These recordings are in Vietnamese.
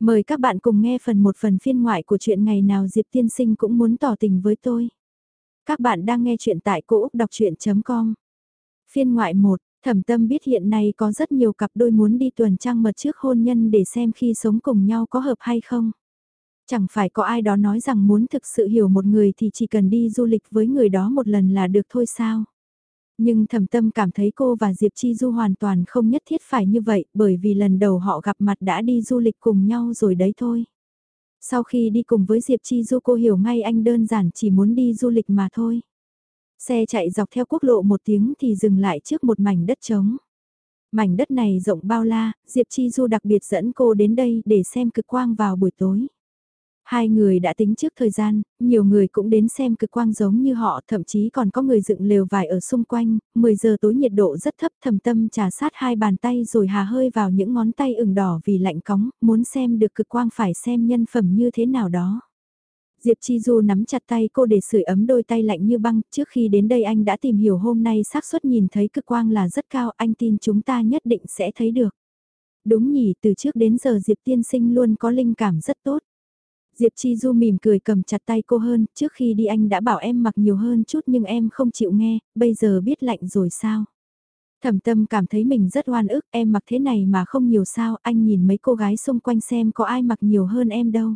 Mời các bạn cùng nghe phần một phần phiên ngoại của chuyện ngày nào Diệp Tiên Sinh cũng muốn tỏ tình với tôi. Các bạn đang nghe chuyện tại cỗ đọc chuyện.com. Phiên ngoại 1, thẩm tâm biết hiện nay có rất nhiều cặp đôi muốn đi tuần trăng mật trước hôn nhân để xem khi sống cùng nhau có hợp hay không. Chẳng phải có ai đó nói rằng muốn thực sự hiểu một người thì chỉ cần đi du lịch với người đó một lần là được thôi sao. Nhưng thầm tâm cảm thấy cô và Diệp Chi Du hoàn toàn không nhất thiết phải như vậy bởi vì lần đầu họ gặp mặt đã đi du lịch cùng nhau rồi đấy thôi. Sau khi đi cùng với Diệp Chi Du cô hiểu ngay anh đơn giản chỉ muốn đi du lịch mà thôi. Xe chạy dọc theo quốc lộ một tiếng thì dừng lại trước một mảnh đất trống. Mảnh đất này rộng bao la, Diệp Chi Du đặc biệt dẫn cô đến đây để xem cực quang vào buổi tối. Hai người đã tính trước thời gian, nhiều người cũng đến xem cực quang giống như họ, thậm chí còn có người dựng lều vải ở xung quanh, 10 giờ tối nhiệt độ rất thấp thầm tâm trà sát hai bàn tay rồi hà hơi vào những ngón tay ửng đỏ vì lạnh cóng, muốn xem được cực quang phải xem nhân phẩm như thế nào đó. Diệp Chi Du nắm chặt tay cô để sưởi ấm đôi tay lạnh như băng, trước khi đến đây anh đã tìm hiểu hôm nay xác suất nhìn thấy cực quang là rất cao, anh tin chúng ta nhất định sẽ thấy được. Đúng nhỉ, từ trước đến giờ Diệp Tiên Sinh luôn có linh cảm rất tốt. Diệp Chi Du mỉm cười cầm chặt tay cô hơn, trước khi đi anh đã bảo em mặc nhiều hơn chút nhưng em không chịu nghe, bây giờ biết lạnh rồi sao? Thẩm tâm cảm thấy mình rất oan ức, em mặc thế này mà không nhiều sao, anh nhìn mấy cô gái xung quanh xem có ai mặc nhiều hơn em đâu.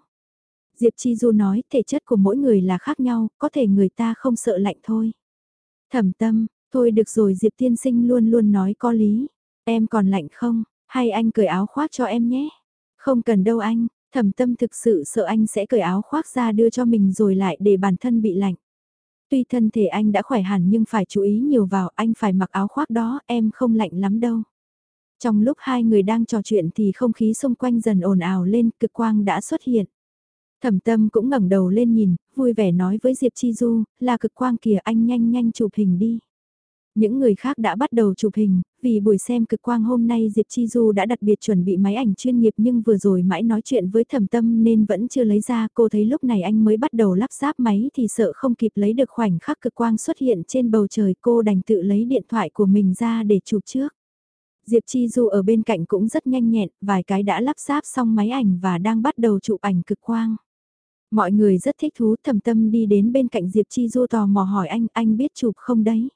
Diệp Chi Du nói, thể chất của mỗi người là khác nhau, có thể người ta không sợ lạnh thôi. Thẩm tâm, thôi được rồi Diệp Tiên Sinh luôn luôn nói có lý. Em còn lạnh không, hay anh cởi áo khoác cho em nhé? Không cần đâu anh, thẩm tâm thực sự sợ anh sẽ cởi áo khoác ra đưa cho mình rồi lại để bản thân bị lạnh. Tuy thân thể anh đã khỏe hẳn nhưng phải chú ý nhiều vào anh phải mặc áo khoác đó, em không lạnh lắm đâu. Trong lúc hai người đang trò chuyện thì không khí xung quanh dần ồn ào lên, cực quang đã xuất hiện. Thẩm tâm cũng ngẩng đầu lên nhìn, vui vẻ nói với Diệp Chi Du, là cực quang kìa anh nhanh nhanh chụp hình đi. Những người khác đã bắt đầu chụp hình, vì buổi xem cực quang hôm nay Diệp Chi Du đã đặc biệt chuẩn bị máy ảnh chuyên nghiệp nhưng vừa rồi mãi nói chuyện với thẩm tâm nên vẫn chưa lấy ra. Cô thấy lúc này anh mới bắt đầu lắp ráp máy thì sợ không kịp lấy được khoảnh khắc cực quang xuất hiện trên bầu trời cô đành tự lấy điện thoại của mình ra để chụp trước. Diệp Chi Du ở bên cạnh cũng rất nhanh nhẹn, vài cái đã lắp ráp xong máy ảnh và đang bắt đầu chụp ảnh cực quang. Mọi người rất thích thú thầm tâm đi đến bên cạnh Diệp Chi Du tò mò hỏi anh, anh biết chụp không đấy?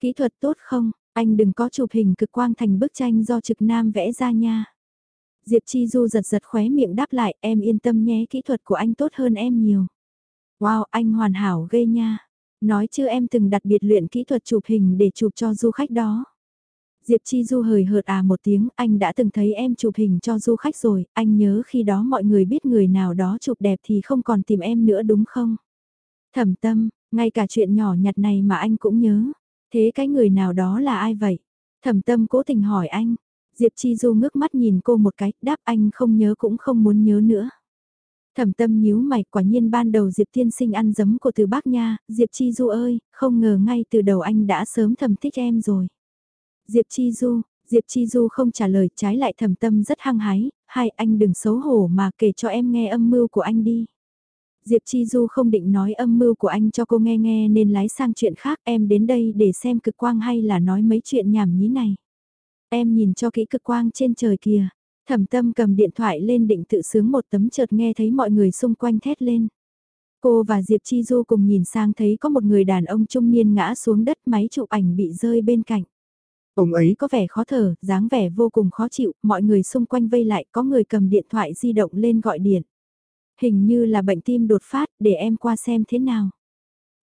Kỹ thuật tốt không, anh đừng có chụp hình cực quang thành bức tranh do trực nam vẽ ra nha. Diệp Chi Du giật giật khóe miệng đáp lại, em yên tâm nhé, kỹ thuật của anh tốt hơn em nhiều. Wow, anh hoàn hảo ghê nha. Nói chứ em từng đặc biệt luyện kỹ thuật chụp hình để chụp cho du khách đó. Diệp Chi Du hời hợt à một tiếng, anh đã từng thấy em chụp hình cho du khách rồi, anh nhớ khi đó mọi người biết người nào đó chụp đẹp thì không còn tìm em nữa đúng không? Thẩm tâm, ngay cả chuyện nhỏ nhặt này mà anh cũng nhớ. Thế cái người nào đó là ai vậy? Thẩm tâm cố tình hỏi anh. Diệp Chi Du ngước mắt nhìn cô một cái, đáp anh không nhớ cũng không muốn nhớ nữa. Thẩm tâm nhíu mày quả nhiên ban đầu Diệp thiên Sinh ăn dấm của từ bác nha, Diệp Chi Du ơi, không ngờ ngay từ đầu anh đã sớm thầm thích em rồi. Diệp Chi Du, Diệp Chi Du không trả lời trái lại thẩm tâm rất hăng hái, hai anh đừng xấu hổ mà kể cho em nghe âm mưu của anh đi. Diệp Chi Du không định nói âm mưu của anh cho cô nghe nghe nên lái sang chuyện khác em đến đây để xem cực quang hay là nói mấy chuyện nhảm nhí này. Em nhìn cho kỹ cực quang trên trời kìa. Thẩm tâm cầm điện thoại lên định tự sướng một tấm chợt nghe thấy mọi người xung quanh thét lên. Cô và Diệp Chi Du cùng nhìn sang thấy có một người đàn ông trung niên ngã xuống đất máy chụp ảnh bị rơi bên cạnh. Ông ấy có vẻ khó thở, dáng vẻ vô cùng khó chịu, mọi người xung quanh vây lại có người cầm điện thoại di động lên gọi điện. Hình như là bệnh tim đột phát, để em qua xem thế nào.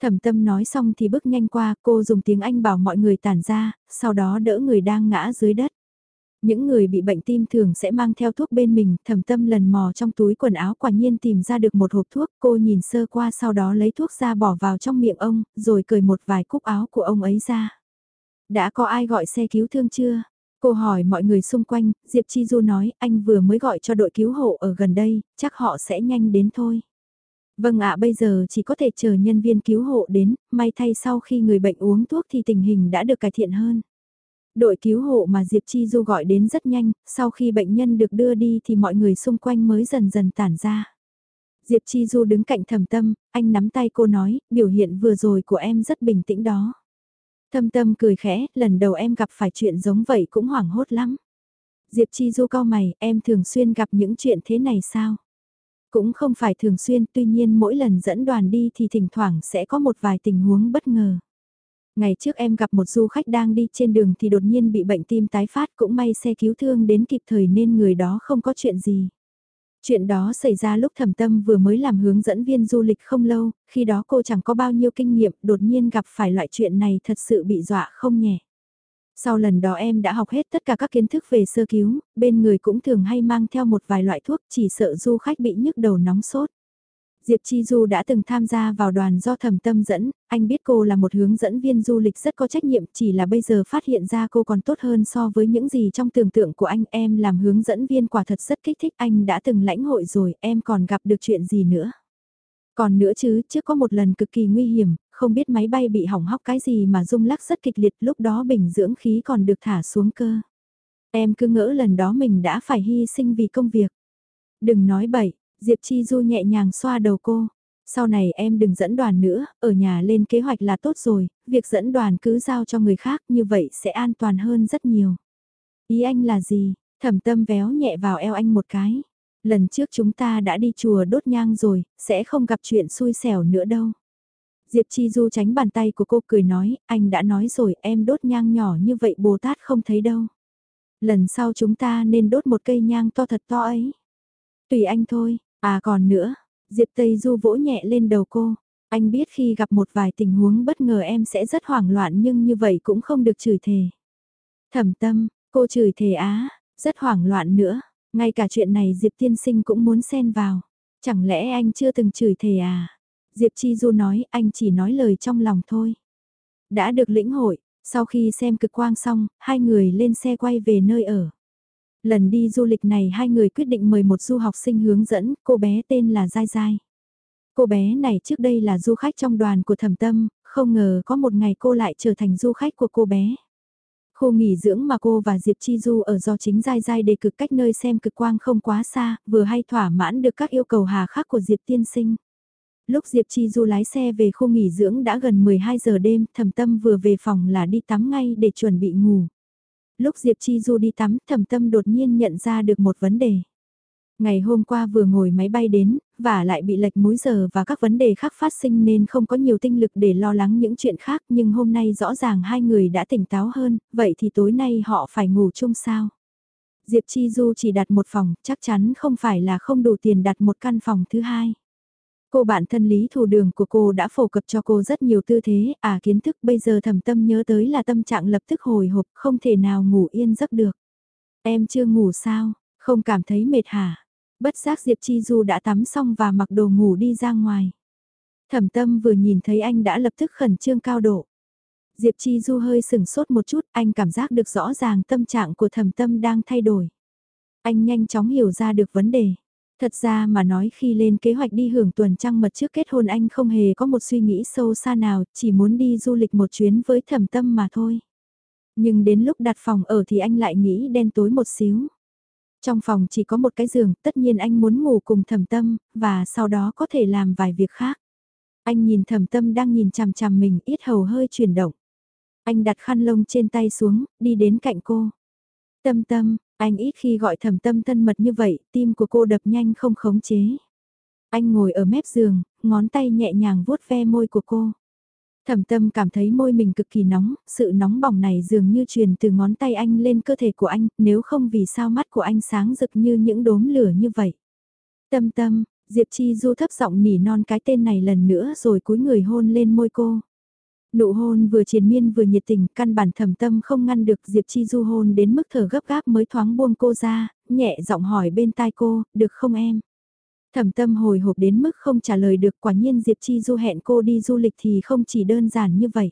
Thẩm tâm nói xong thì bước nhanh qua, cô dùng tiếng Anh bảo mọi người tản ra, sau đó đỡ người đang ngã dưới đất. Những người bị bệnh tim thường sẽ mang theo thuốc bên mình, thẩm tâm lần mò trong túi quần áo quả nhiên tìm ra được một hộp thuốc, cô nhìn sơ qua sau đó lấy thuốc ra bỏ vào trong miệng ông, rồi cởi một vài cúc áo của ông ấy ra. Đã có ai gọi xe cứu thương chưa? Cô hỏi mọi người xung quanh, Diệp Chi Du nói anh vừa mới gọi cho đội cứu hộ ở gần đây, chắc họ sẽ nhanh đến thôi. Vâng ạ bây giờ chỉ có thể chờ nhân viên cứu hộ đến, may thay sau khi người bệnh uống thuốc thì tình hình đã được cải thiện hơn. Đội cứu hộ mà Diệp Chi Du gọi đến rất nhanh, sau khi bệnh nhân được đưa đi thì mọi người xung quanh mới dần dần tản ra. Diệp Chi Du đứng cạnh thầm tâm, anh nắm tay cô nói, biểu hiện vừa rồi của em rất bình tĩnh đó. Thâm tâm cười khẽ, lần đầu em gặp phải chuyện giống vậy cũng hoảng hốt lắm. Diệp Chi Du cao mày, em thường xuyên gặp những chuyện thế này sao? Cũng không phải thường xuyên, tuy nhiên mỗi lần dẫn đoàn đi thì thỉnh thoảng sẽ có một vài tình huống bất ngờ. Ngày trước em gặp một du khách đang đi trên đường thì đột nhiên bị bệnh tim tái phát cũng may xe cứu thương đến kịp thời nên người đó không có chuyện gì. Chuyện đó xảy ra lúc thẩm tâm vừa mới làm hướng dẫn viên du lịch không lâu, khi đó cô chẳng có bao nhiêu kinh nghiệm, đột nhiên gặp phải loại chuyện này thật sự bị dọa không nhẹ. Sau lần đó em đã học hết tất cả các kiến thức về sơ cứu, bên người cũng thường hay mang theo một vài loại thuốc chỉ sợ du khách bị nhức đầu nóng sốt. Diệp Chi Du đã từng tham gia vào đoàn do thẩm tâm dẫn, anh biết cô là một hướng dẫn viên du lịch rất có trách nhiệm chỉ là bây giờ phát hiện ra cô còn tốt hơn so với những gì trong tưởng tượng của anh em làm hướng dẫn viên quả thật rất kích thích anh đã từng lãnh hội rồi em còn gặp được chuyện gì nữa. Còn nữa chứ, trước có một lần cực kỳ nguy hiểm, không biết máy bay bị hỏng hóc cái gì mà rung lắc rất kịch liệt lúc đó bình dưỡng khí còn được thả xuống cơ. Em cứ ngỡ lần đó mình đã phải hy sinh vì công việc. Đừng nói bậy, Diệp Chi Du nhẹ nhàng xoa đầu cô. Sau này em đừng dẫn đoàn nữa, ở nhà lên kế hoạch là tốt rồi, việc dẫn đoàn cứ giao cho người khác như vậy sẽ an toàn hơn rất nhiều. Ý anh là gì? Thẩm tâm véo nhẹ vào eo anh một cái. Lần trước chúng ta đã đi chùa đốt nhang rồi, sẽ không gặp chuyện xui xẻo nữa đâu. Diệp Chi Du tránh bàn tay của cô cười nói, anh đã nói rồi em đốt nhang nhỏ như vậy Bồ Tát không thấy đâu. Lần sau chúng ta nên đốt một cây nhang to thật to ấy. Tùy anh thôi, À còn nữa, Diệp Tây Du vỗ nhẹ lên đầu cô. Anh biết khi gặp một vài tình huống bất ngờ em sẽ rất hoảng loạn nhưng như vậy cũng không được chửi thề. Thẩm tâm, cô chửi thề á, rất hoảng loạn nữa. Ngay cả chuyện này Diệp tiên sinh cũng muốn xen vào. Chẳng lẽ anh chưa từng chửi thề à? Diệp Chi Du nói anh chỉ nói lời trong lòng thôi. Đã được lĩnh hội, sau khi xem cực quang xong, hai người lên xe quay về nơi ở. Lần đi du lịch này hai người quyết định mời một du học sinh hướng dẫn, cô bé tên là Giai Giai. Cô bé này trước đây là du khách trong đoàn của thẩm tâm, không ngờ có một ngày cô lại trở thành du khách của cô bé. Khu nghỉ dưỡng mà cô và Diệp Chi Du ở do chính Giai Giai đề cực cách nơi xem cực quang không quá xa, vừa hay thỏa mãn được các yêu cầu hà khắc của Diệp Tiên Sinh. Lúc Diệp Chi Du lái xe về khu nghỉ dưỡng đã gần 12 giờ đêm, thẩm tâm vừa về phòng là đi tắm ngay để chuẩn bị ngủ. Lúc Diệp Chi Du đi tắm, thầm tâm đột nhiên nhận ra được một vấn đề. Ngày hôm qua vừa ngồi máy bay đến, và lại bị lệch múi giờ và các vấn đề khác phát sinh nên không có nhiều tinh lực để lo lắng những chuyện khác nhưng hôm nay rõ ràng hai người đã tỉnh táo hơn, vậy thì tối nay họ phải ngủ chung sao? Diệp Chi Du chỉ đặt một phòng, chắc chắn không phải là không đủ tiền đặt một căn phòng thứ hai. Cô bạn thân lý thủ đường của cô đã phổ cập cho cô rất nhiều tư thế, à kiến thức bây giờ thầm tâm nhớ tới là tâm trạng lập tức hồi hộp, không thể nào ngủ yên giấc được. Em chưa ngủ sao, không cảm thấy mệt hả? Bất giác Diệp Chi Du đã tắm xong và mặc đồ ngủ đi ra ngoài. Thẩm tâm vừa nhìn thấy anh đã lập tức khẩn trương cao độ. Diệp Chi Du hơi sừng sốt một chút, anh cảm giác được rõ ràng tâm trạng của thẩm tâm đang thay đổi. Anh nhanh chóng hiểu ra được vấn đề. Thật ra mà nói khi lên kế hoạch đi hưởng tuần trăng mật trước kết hôn anh không hề có một suy nghĩ sâu xa nào, chỉ muốn đi du lịch một chuyến với thẩm tâm mà thôi. Nhưng đến lúc đặt phòng ở thì anh lại nghĩ đen tối một xíu. Trong phòng chỉ có một cái giường, tất nhiên anh muốn ngủ cùng thẩm tâm, và sau đó có thể làm vài việc khác. Anh nhìn thẩm tâm đang nhìn chằm chằm mình, ít hầu hơi chuyển động. Anh đặt khăn lông trên tay xuống, đi đến cạnh cô. Tâm tâm, anh ít khi gọi thầm tâm thân mật như vậy, tim của cô đập nhanh không khống chế. Anh ngồi ở mép giường, ngón tay nhẹ nhàng vuốt ve môi của cô. Thẩm tâm cảm thấy môi mình cực kỳ nóng, sự nóng bỏng này dường như truyền từ ngón tay anh lên cơ thể của anh, nếu không vì sao mắt của anh sáng rực như những đốm lửa như vậy. Tâm tâm, Diệp Chi Du thấp giọng nỉ non cái tên này lần nữa rồi cúi người hôn lên môi cô. Nụ hôn vừa triền miên vừa nhiệt tình, căn bản thầm tâm không ngăn được Diệp Chi Du hôn đến mức thở gấp gáp mới thoáng buông cô ra, nhẹ giọng hỏi bên tai cô, được không em? Thẩm tâm hồi hộp đến mức không trả lời được quả nhiên Diệp Chi Du hẹn cô đi du lịch thì không chỉ đơn giản như vậy.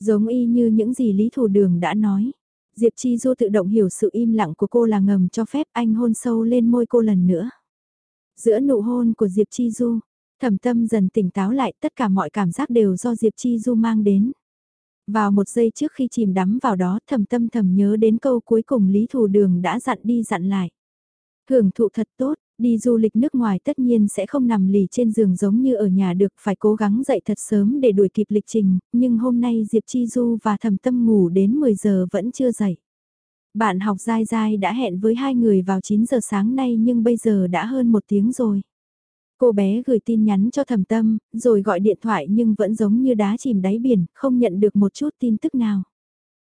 Giống y như những gì Lý Thủ Đường đã nói. Diệp Chi Du tự động hiểu sự im lặng của cô là ngầm cho phép anh hôn sâu lên môi cô lần nữa. Giữa nụ hôn của Diệp Chi Du, Thẩm tâm dần tỉnh táo lại tất cả mọi cảm giác đều do Diệp Chi Du mang đến. Vào một giây trước khi chìm đắm vào đó thầm tâm thầm nhớ đến câu cuối cùng Lý Thù Đường đã dặn đi dặn lại. Hưởng thụ thật tốt, đi du lịch nước ngoài tất nhiên sẽ không nằm lì trên giường giống như ở nhà được phải cố gắng dậy thật sớm để đuổi kịp lịch trình, nhưng hôm nay Diệp Chi Du và thầm tâm ngủ đến 10 giờ vẫn chưa dậy. Bạn học dai dai đã hẹn với hai người vào 9 giờ sáng nay nhưng bây giờ đã hơn một tiếng rồi. Cô bé gửi tin nhắn cho thầm tâm, rồi gọi điện thoại nhưng vẫn giống như đá chìm đáy biển, không nhận được một chút tin tức nào.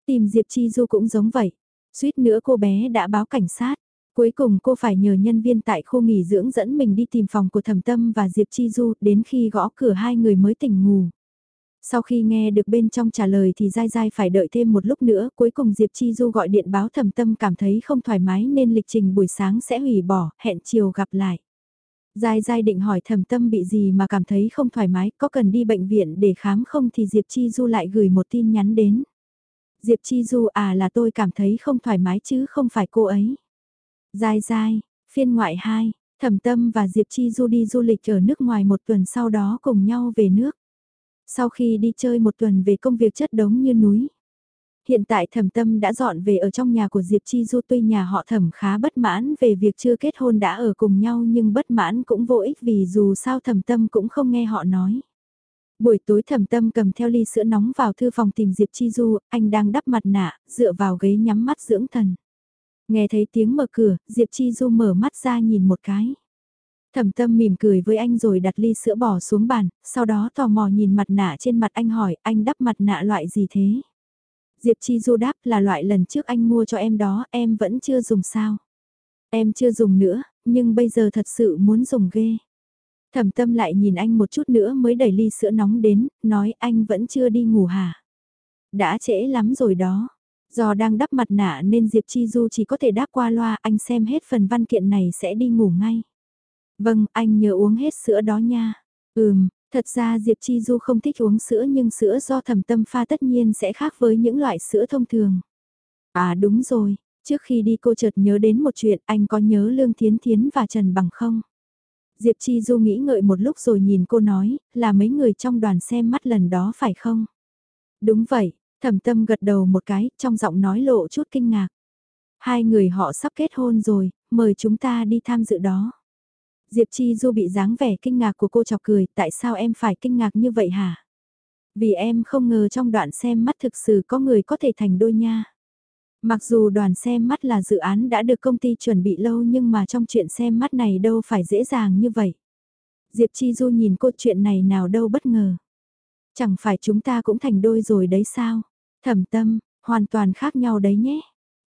Tìm Diệp Chi Du cũng giống vậy. Suýt nữa cô bé đã báo cảnh sát. Cuối cùng cô phải nhờ nhân viên tại khu nghỉ dưỡng dẫn mình đi tìm phòng của Thẩm Tâm và Diệp Chi Du đến khi gõ cửa hai người mới tỉnh ngủ. Sau khi nghe được bên trong trả lời thì dai dai phải đợi thêm một lúc nữa, cuối cùng Diệp Chi Du gọi điện báo Thẩm Tâm cảm thấy không thoải mái nên lịch trình buổi sáng sẽ hủy bỏ, hẹn chiều gặp lại. Giai Giai định hỏi thầm tâm bị gì mà cảm thấy không thoải mái, có cần đi bệnh viện để khám không thì Diệp Chi Du lại gửi một tin nhắn đến. Diệp Chi Du à là tôi cảm thấy không thoải mái chứ không phải cô ấy. Giai Giai, phiên ngoại 2, thẩm tâm và Diệp Chi Du đi du lịch ở nước ngoài một tuần sau đó cùng nhau về nước. Sau khi đi chơi một tuần về công việc chất đống như núi. Hiện tại thẩm tâm đã dọn về ở trong nhà của Diệp Chi Du tuy nhà họ thẩm khá bất mãn về việc chưa kết hôn đã ở cùng nhau nhưng bất mãn cũng vô ích vì dù sao thẩm tâm cũng không nghe họ nói. Buổi tối thẩm tâm cầm theo ly sữa nóng vào thư phòng tìm Diệp Chi Du, anh đang đắp mặt nạ, dựa vào ghế nhắm mắt dưỡng thần. Nghe thấy tiếng mở cửa, Diệp Chi Du mở mắt ra nhìn một cái. Thẩm tâm mỉm cười với anh rồi đặt ly sữa bỏ xuống bàn, sau đó tò mò nhìn mặt nạ trên mặt anh hỏi anh đắp mặt nạ loại gì thế? Diệp Chi Du đáp là loại lần trước anh mua cho em đó, em vẫn chưa dùng sao. Em chưa dùng nữa, nhưng bây giờ thật sự muốn dùng ghê. Thẩm tâm lại nhìn anh một chút nữa mới đẩy ly sữa nóng đến, nói anh vẫn chưa đi ngủ hả? Đã trễ lắm rồi đó. Do đang đắp mặt nạ nên Diệp Chi Du chỉ có thể đáp qua loa anh xem hết phần văn kiện này sẽ đi ngủ ngay. Vâng, anh nhớ uống hết sữa đó nha. Ừm, Thật ra Diệp Chi Du không thích uống sữa nhưng sữa do Thẩm tâm pha tất nhiên sẽ khác với những loại sữa thông thường. À đúng rồi, trước khi đi cô chợt nhớ đến một chuyện anh có nhớ Lương Thiến Thiến và Trần Bằng không? Diệp Chi Du nghĩ ngợi một lúc rồi nhìn cô nói, là mấy người trong đoàn xem mắt lần đó phải không? Đúng vậy, thẩm tâm gật đầu một cái, trong giọng nói lộ chút kinh ngạc. Hai người họ sắp kết hôn rồi, mời chúng ta đi tham dự đó. Diệp Chi Du bị dáng vẻ kinh ngạc của cô chọc cười, tại sao em phải kinh ngạc như vậy hả? Vì em không ngờ trong đoạn xem mắt thực sự có người có thể thành đôi nha. Mặc dù đoàn xem mắt là dự án đã được công ty chuẩn bị lâu nhưng mà trong chuyện xem mắt này đâu phải dễ dàng như vậy. Diệp Chi Du nhìn cô chuyện này nào đâu bất ngờ. Chẳng phải chúng ta cũng thành đôi rồi đấy sao? Thẩm tâm, hoàn toàn khác nhau đấy nhé.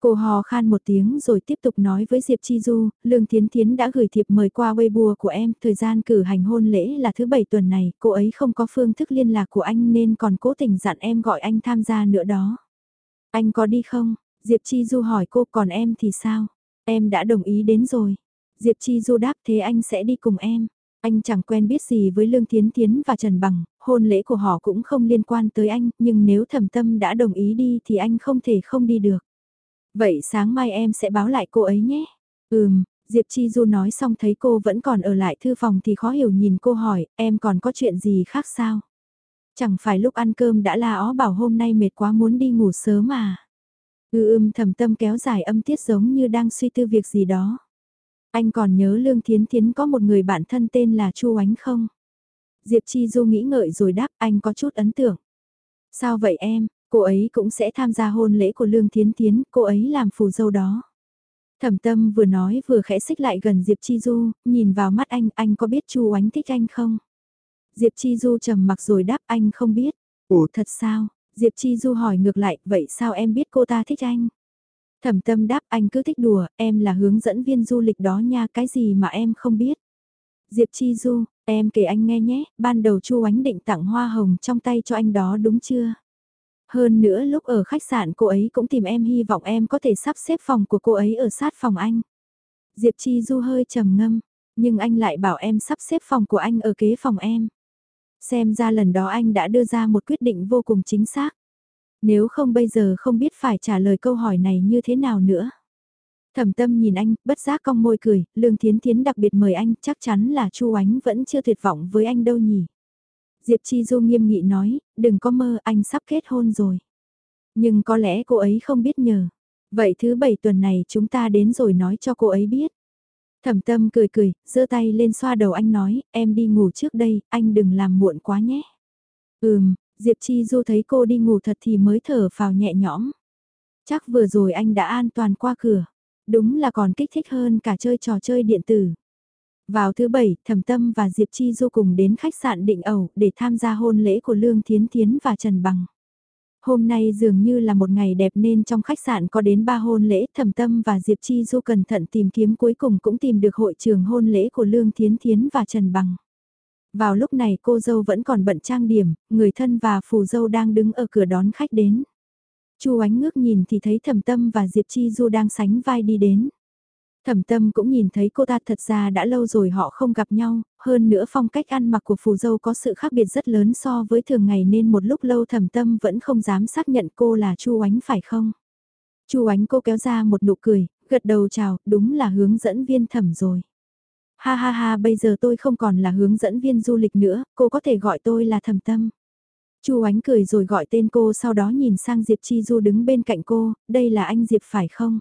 Cô hò khan một tiếng rồi tiếp tục nói với Diệp Chi Du, Lương Thiến Thiến đã gửi thiệp mời qua Weibo của em, thời gian cử hành hôn lễ là thứ bảy tuần này, cô ấy không có phương thức liên lạc của anh nên còn cố tình dặn em gọi anh tham gia nữa đó. Anh có đi không? Diệp Chi Du hỏi cô còn em thì sao? Em đã đồng ý đến rồi. Diệp Chi Du đáp thế anh sẽ đi cùng em. Anh chẳng quen biết gì với Lương Thiến Thiến và Trần Bằng, hôn lễ của họ cũng không liên quan tới anh, nhưng nếu thẩm tâm đã đồng ý đi thì anh không thể không đi được. Vậy sáng mai em sẽ báo lại cô ấy nhé. Ừm, Diệp Chi Du nói xong thấy cô vẫn còn ở lại thư phòng thì khó hiểu nhìn cô hỏi, em còn có chuyện gì khác sao? Chẳng phải lúc ăn cơm đã la ó bảo hôm nay mệt quá muốn đi ngủ sớm mà. ư ưm thầm tâm kéo dài âm tiết giống như đang suy tư việc gì đó. Anh còn nhớ Lương Thiến Thiến có một người bạn thân tên là Chu Ánh không? Diệp Chi Du nghĩ ngợi rồi đáp anh có chút ấn tượng. Sao vậy em, Cô ấy cũng sẽ tham gia hôn lễ của Lương Thiến Thiến, cô ấy làm phù dâu đó. Thẩm tâm vừa nói vừa khẽ xích lại gần Diệp Chi Du, nhìn vào mắt anh, anh có biết Chu Oánh thích anh không? Diệp Chi Du trầm mặc rồi đáp anh không biết. Ủa thật sao? Diệp Chi Du hỏi ngược lại, vậy sao em biết cô ta thích anh? Thẩm tâm đáp anh cứ thích đùa, em là hướng dẫn viên du lịch đó nha, cái gì mà em không biết. Diệp Chi Du, em kể anh nghe nhé, ban đầu Chu Oánh định tặng hoa hồng trong tay cho anh đó đúng chưa? Hơn nữa lúc ở khách sạn cô ấy cũng tìm em hy vọng em có thể sắp xếp phòng của cô ấy ở sát phòng anh. Diệp Chi Du hơi trầm ngâm, nhưng anh lại bảo em sắp xếp phòng của anh ở kế phòng em. Xem ra lần đó anh đã đưa ra một quyết định vô cùng chính xác. Nếu không bây giờ không biết phải trả lời câu hỏi này như thế nào nữa. Thẩm tâm nhìn anh, bất giác cong môi cười, Lương Thiến Thiến đặc biệt mời anh, chắc chắn là Chu Ánh vẫn chưa tuyệt vọng với anh đâu nhỉ. Diệp Chi Du nghiêm nghị nói, đừng có mơ anh sắp kết hôn rồi. Nhưng có lẽ cô ấy không biết nhờ. Vậy thứ bảy tuần này chúng ta đến rồi nói cho cô ấy biết. Thẩm tâm cười cười, giơ tay lên xoa đầu anh nói, em đi ngủ trước đây, anh đừng làm muộn quá nhé. Ừm, Diệp Chi Du thấy cô đi ngủ thật thì mới thở vào nhẹ nhõm. Chắc vừa rồi anh đã an toàn qua cửa. Đúng là còn kích thích hơn cả chơi trò chơi điện tử. Vào thứ bảy, Thẩm Tâm và Diệp Chi Du cùng đến khách sạn Định Ẩu để tham gia hôn lễ của Lương Thiến Thiến và Trần Bằng. Hôm nay dường như là một ngày đẹp nên trong khách sạn có đến ba hôn lễ Thẩm Tâm và Diệp Chi Du cẩn thận tìm kiếm cuối cùng cũng tìm được hội trường hôn lễ của Lương Thiến Thiến và Trần Bằng. Vào lúc này cô dâu vẫn còn bận trang điểm, người thân và phù dâu đang đứng ở cửa đón khách đến. Chu ánh ngước nhìn thì thấy Thẩm Tâm và Diệp Chi Du đang sánh vai đi đến. Thẩm tâm cũng nhìn thấy cô ta thật ra đã lâu rồi họ không gặp nhau, hơn nữa phong cách ăn mặc của phù dâu có sự khác biệt rất lớn so với thường ngày nên một lúc lâu thẩm tâm vẫn không dám xác nhận cô là Chu Ánh phải không. Chu Ánh cô kéo ra một nụ cười, gật đầu chào, đúng là hướng dẫn viên thẩm rồi. Ha ha ha bây giờ tôi không còn là hướng dẫn viên du lịch nữa, cô có thể gọi tôi là thẩm tâm. Chu Ánh cười rồi gọi tên cô sau đó nhìn sang Diệp Chi Du đứng bên cạnh cô, đây là anh Diệp phải không?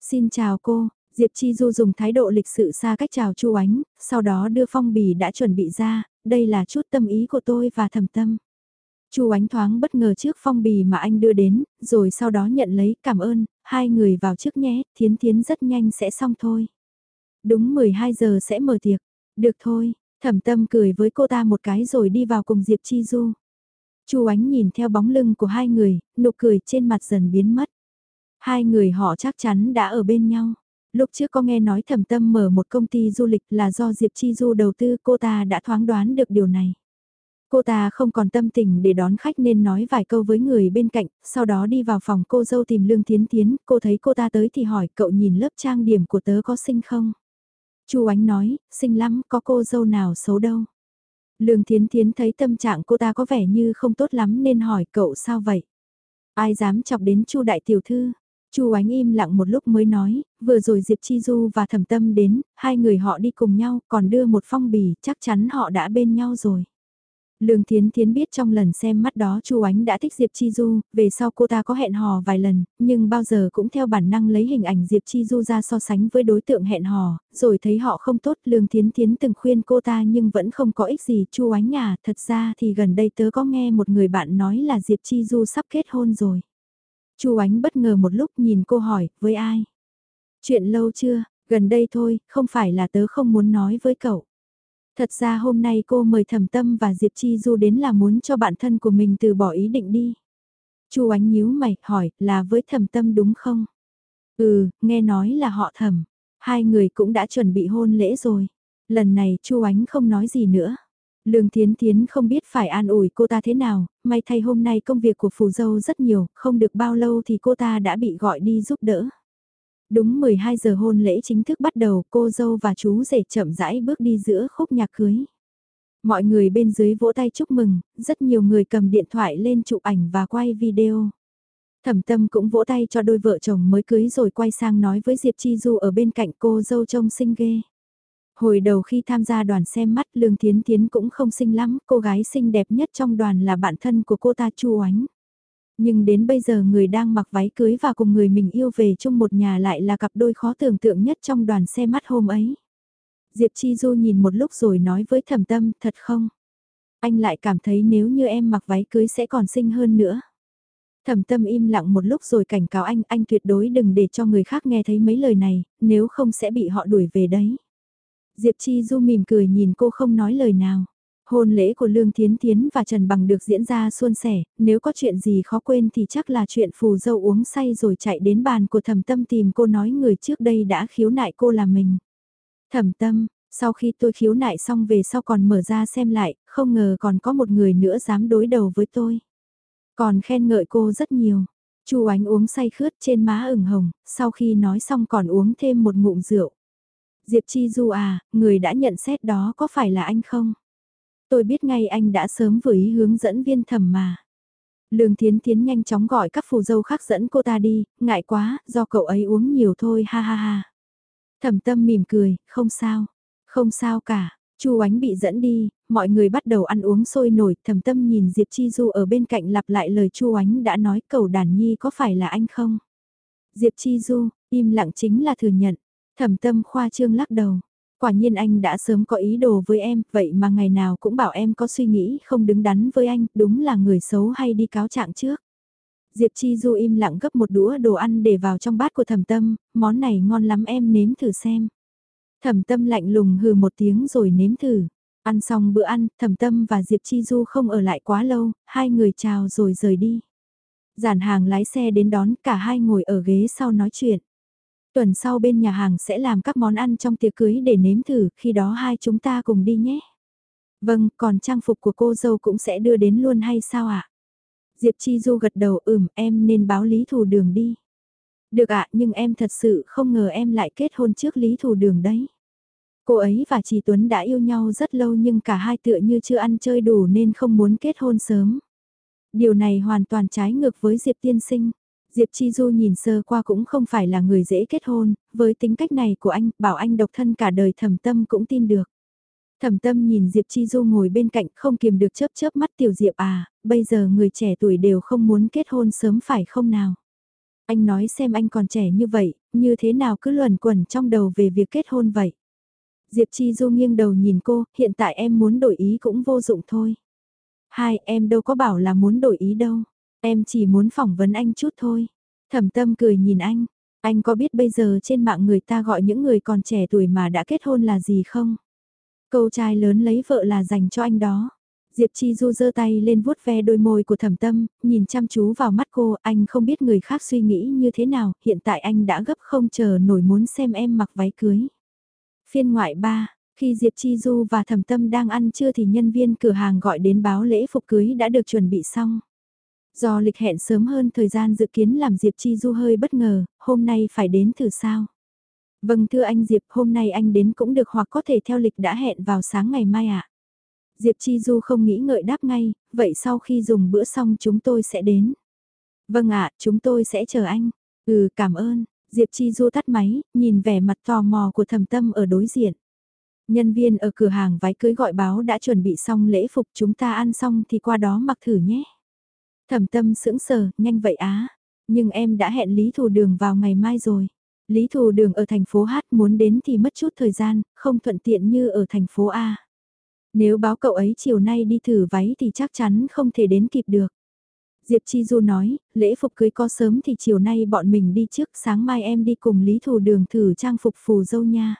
Xin chào cô, Diệp Chi Du dùng thái độ lịch sự xa cách chào Chu Ánh, sau đó đưa phong bì đã chuẩn bị ra, đây là chút tâm ý của tôi và thầm tâm. Chu Ánh thoáng bất ngờ trước phong bì mà anh đưa đến, rồi sau đó nhận lấy cảm ơn, hai người vào trước nhé, thiến thiến rất nhanh sẽ xong thôi. Đúng 12 giờ sẽ mở tiệc, được thôi, thẩm tâm cười với cô ta một cái rồi đi vào cùng Diệp Chi Du. Chu Ánh nhìn theo bóng lưng của hai người, nụ cười trên mặt dần biến mất. Hai người họ chắc chắn đã ở bên nhau. Lúc trước có nghe nói thẩm tâm mở một công ty du lịch là do Diệp Chi Du đầu tư cô ta đã thoáng đoán được điều này. Cô ta không còn tâm tình để đón khách nên nói vài câu với người bên cạnh, sau đó đi vào phòng cô dâu tìm Lương Thiến Thiến, cô thấy cô ta tới thì hỏi cậu nhìn lớp trang điểm của tớ có xinh không? Chu Ánh nói, xinh lắm, có cô dâu nào xấu đâu. Lương Thiến Thiến thấy tâm trạng cô ta có vẻ như không tốt lắm nên hỏi cậu sao vậy? Ai dám chọc đến Chu đại tiểu thư? Chu Ánh im lặng một lúc mới nói, vừa rồi Diệp Chi Du và Thẩm Tâm đến, hai người họ đi cùng nhau, còn đưa một phong bì, chắc chắn họ đã bên nhau rồi. Lương Thiến Thiến biết trong lần xem mắt đó Chu Ánh đã thích Diệp Chi Du, về sau cô ta có hẹn hò vài lần, nhưng bao giờ cũng theo bản năng lấy hình ảnh Diệp Chi Du ra so sánh với đối tượng hẹn hò, rồi thấy họ không tốt, Lương Thiến Thiến từng khuyên cô ta nhưng vẫn không có ích gì, Chu Ánh à, thật ra thì gần đây tớ có nghe một người bạn nói là Diệp Chi Du sắp kết hôn rồi. Chu Ánh bất ngờ một lúc nhìn cô hỏi, với ai? Chuyện lâu chưa, gần đây thôi, không phải là tớ không muốn nói với cậu. Thật ra hôm nay cô mời Thẩm Tâm và Diệp Chi Du đến là muốn cho bạn thân của mình từ bỏ ý định đi. Chu Ánh nhíu mày, hỏi, là với Thẩm Tâm đúng không? Ừ, nghe nói là họ Thẩm. Hai người cũng đã chuẩn bị hôn lễ rồi. Lần này Chu Ánh không nói gì nữa. Lương Thiến Thiến không biết phải an ủi cô ta thế nào, may thay hôm nay công việc của phù dâu rất nhiều, không được bao lâu thì cô ta đã bị gọi đi giúp đỡ. Đúng 12 giờ hôn lễ chính thức bắt đầu, cô dâu và chú rể chậm rãi bước đi giữa khúc nhạc cưới. Mọi người bên dưới vỗ tay chúc mừng, rất nhiều người cầm điện thoại lên chụp ảnh và quay video. Thẩm tâm cũng vỗ tay cho đôi vợ chồng mới cưới rồi quay sang nói với Diệp Chi Du ở bên cạnh cô dâu trông xinh ghê. Hồi đầu khi tham gia đoàn xem mắt Lương Thiến Thiến cũng không xinh lắm, cô gái xinh đẹp nhất trong đoàn là bạn thân của cô ta Chu Oánh. Nhưng đến bây giờ người đang mặc váy cưới và cùng người mình yêu về chung một nhà lại là cặp đôi khó tưởng tượng nhất trong đoàn xe mắt hôm ấy. Diệp Chi Du nhìn một lúc rồi nói với thẩm tâm, thật không? Anh lại cảm thấy nếu như em mặc váy cưới sẽ còn xinh hơn nữa. Thẩm tâm im lặng một lúc rồi cảnh cáo anh, anh tuyệt đối đừng để cho người khác nghe thấy mấy lời này, nếu không sẽ bị họ đuổi về đấy. Diệp Chi Du mỉm cười nhìn cô không nói lời nào. Hôn lễ của Lương Thiến Thiến và Trần Bằng được diễn ra suôn sẻ, nếu có chuyện gì khó quên thì chắc là chuyện phù dâu uống say rồi chạy đến bàn của thẩm tâm tìm cô nói người trước đây đã khiếu nại cô là mình. Thẩm tâm, sau khi tôi khiếu nại xong về sau còn mở ra xem lại, không ngờ còn có một người nữa dám đối đầu với tôi. Còn khen ngợi cô rất nhiều. Chu ánh uống say khướt trên má ửng hồng, sau khi nói xong còn uống thêm một ngụm rượu. Diệp Chi Du à, người đã nhận xét đó có phải là anh không? Tôi biết ngay anh đã sớm vừa ý hướng dẫn viên thẩm mà. Lương Thiến Thiến nhanh chóng gọi các phù dâu khác dẫn cô ta đi, ngại quá, do cậu ấy uống nhiều thôi ha ha ha. Thẩm tâm mỉm cười, không sao, không sao cả, Chu Ánh bị dẫn đi, mọi người bắt đầu ăn uống sôi nổi, thẩm tâm nhìn Diệp Chi Du ở bên cạnh lặp lại lời Chu Ánh đã nói cầu đàn nhi có phải là anh không? Diệp Chi Du, im lặng chính là thừa nhận, thẩm tâm khoa trương lắc đầu, Quả nhiên anh đã sớm có ý đồ với em, vậy mà ngày nào cũng bảo em có suy nghĩ không đứng đắn với anh, đúng là người xấu hay đi cáo trạng trước. Diệp Chi Du im lặng gấp một đũa đồ ăn để vào trong bát của thẩm tâm, món này ngon lắm em nếm thử xem. Thẩm tâm lạnh lùng hừ một tiếng rồi nếm thử. Ăn xong bữa ăn, thẩm tâm và Diệp Chi Du không ở lại quá lâu, hai người chào rồi rời đi. Giản hàng lái xe đến đón cả hai ngồi ở ghế sau nói chuyện. Tuần sau bên nhà hàng sẽ làm các món ăn trong tiệc cưới để nếm thử, khi đó hai chúng ta cùng đi nhé. Vâng, còn trang phục của cô dâu cũng sẽ đưa đến luôn hay sao ạ? Diệp Chi Du gật đầu ừm em nên báo Lý Thù Đường đi. Được ạ nhưng em thật sự không ngờ em lại kết hôn trước Lý Thù Đường đấy. Cô ấy và Trì Tuấn đã yêu nhau rất lâu nhưng cả hai tựa như chưa ăn chơi đủ nên không muốn kết hôn sớm. Điều này hoàn toàn trái ngược với Diệp Tiên Sinh. Diệp Chi Du nhìn sơ qua cũng không phải là người dễ kết hôn, với tính cách này của anh, bảo anh độc thân cả đời thầm tâm cũng tin được. Thẩm tâm nhìn Diệp Chi Du ngồi bên cạnh không kiềm được chớp chớp mắt tiểu Diệp à, bây giờ người trẻ tuổi đều không muốn kết hôn sớm phải không nào? Anh nói xem anh còn trẻ như vậy, như thế nào cứ luẩn quẩn trong đầu về việc kết hôn vậy? Diệp Chi Du nghiêng đầu nhìn cô, hiện tại em muốn đổi ý cũng vô dụng thôi. Hai, em đâu có bảo là muốn đổi ý đâu. Em chỉ muốn phỏng vấn anh chút thôi. Thẩm tâm cười nhìn anh. Anh có biết bây giờ trên mạng người ta gọi những người còn trẻ tuổi mà đã kết hôn là gì không? Câu trai lớn lấy vợ là dành cho anh đó. Diệp Chi Du giơ tay lên vuốt ve đôi môi của thẩm tâm, nhìn chăm chú vào mắt cô, anh không biết người khác suy nghĩ như thế nào, hiện tại anh đã gấp không chờ nổi muốn xem em mặc váy cưới. Phiên ngoại 3, khi Diệp Chi Du và thẩm tâm đang ăn trưa thì nhân viên cửa hàng gọi đến báo lễ phục cưới đã được chuẩn bị xong. Do lịch hẹn sớm hơn thời gian dự kiến làm Diệp Chi Du hơi bất ngờ, hôm nay phải đến thử sao. Vâng thưa anh Diệp, hôm nay anh đến cũng được hoặc có thể theo lịch đã hẹn vào sáng ngày mai ạ. À? Diệp Chi Du không nghĩ ngợi đáp ngay, vậy sau khi dùng bữa xong chúng tôi sẽ đến. Vâng ạ, chúng tôi sẽ chờ anh. Ừ, cảm ơn. Diệp Chi Du tắt máy, nhìn vẻ mặt tò mò của thầm tâm ở đối diện. Nhân viên ở cửa hàng váy cưới gọi báo đã chuẩn bị xong lễ phục chúng ta ăn xong thì qua đó mặc thử nhé. Thẩm tâm sững sờ, nhanh vậy á. Nhưng em đã hẹn Lý Thù Đường vào ngày mai rồi. Lý Thù Đường ở thành phố H muốn đến thì mất chút thời gian, không thuận tiện như ở thành phố A. Nếu báo cậu ấy chiều nay đi thử váy thì chắc chắn không thể đến kịp được. Diệp Chi Du nói, lễ phục cưới có sớm thì chiều nay bọn mình đi trước, sáng mai em đi cùng Lý Thù Đường thử trang phục phù dâu nha.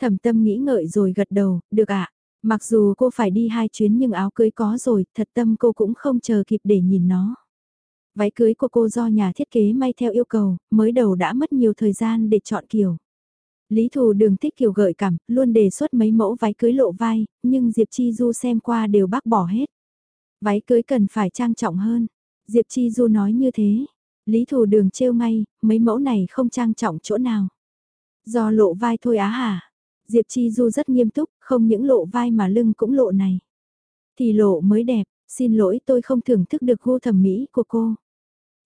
Thẩm tâm nghĩ ngợi rồi gật đầu, được ạ. Mặc dù cô phải đi hai chuyến nhưng áo cưới có rồi, thật tâm cô cũng không chờ kịp để nhìn nó. Váy cưới của cô do nhà thiết kế may theo yêu cầu, mới đầu đã mất nhiều thời gian để chọn kiểu. Lý Thù Đường thích kiểu gợi cảm, luôn đề xuất mấy mẫu váy cưới lộ vai, nhưng Diệp Chi Du xem qua đều bác bỏ hết. Váy cưới cần phải trang trọng hơn. Diệp Chi Du nói như thế. Lý Thù Đường trêu ngay, mấy mẫu này không trang trọng chỗ nào. Do lộ vai thôi á hả? Diệp Chi Du rất nghiêm túc, không những lộ vai mà lưng cũng lộ này. Thì lộ mới đẹp, xin lỗi tôi không thưởng thức được gu thẩm mỹ của cô.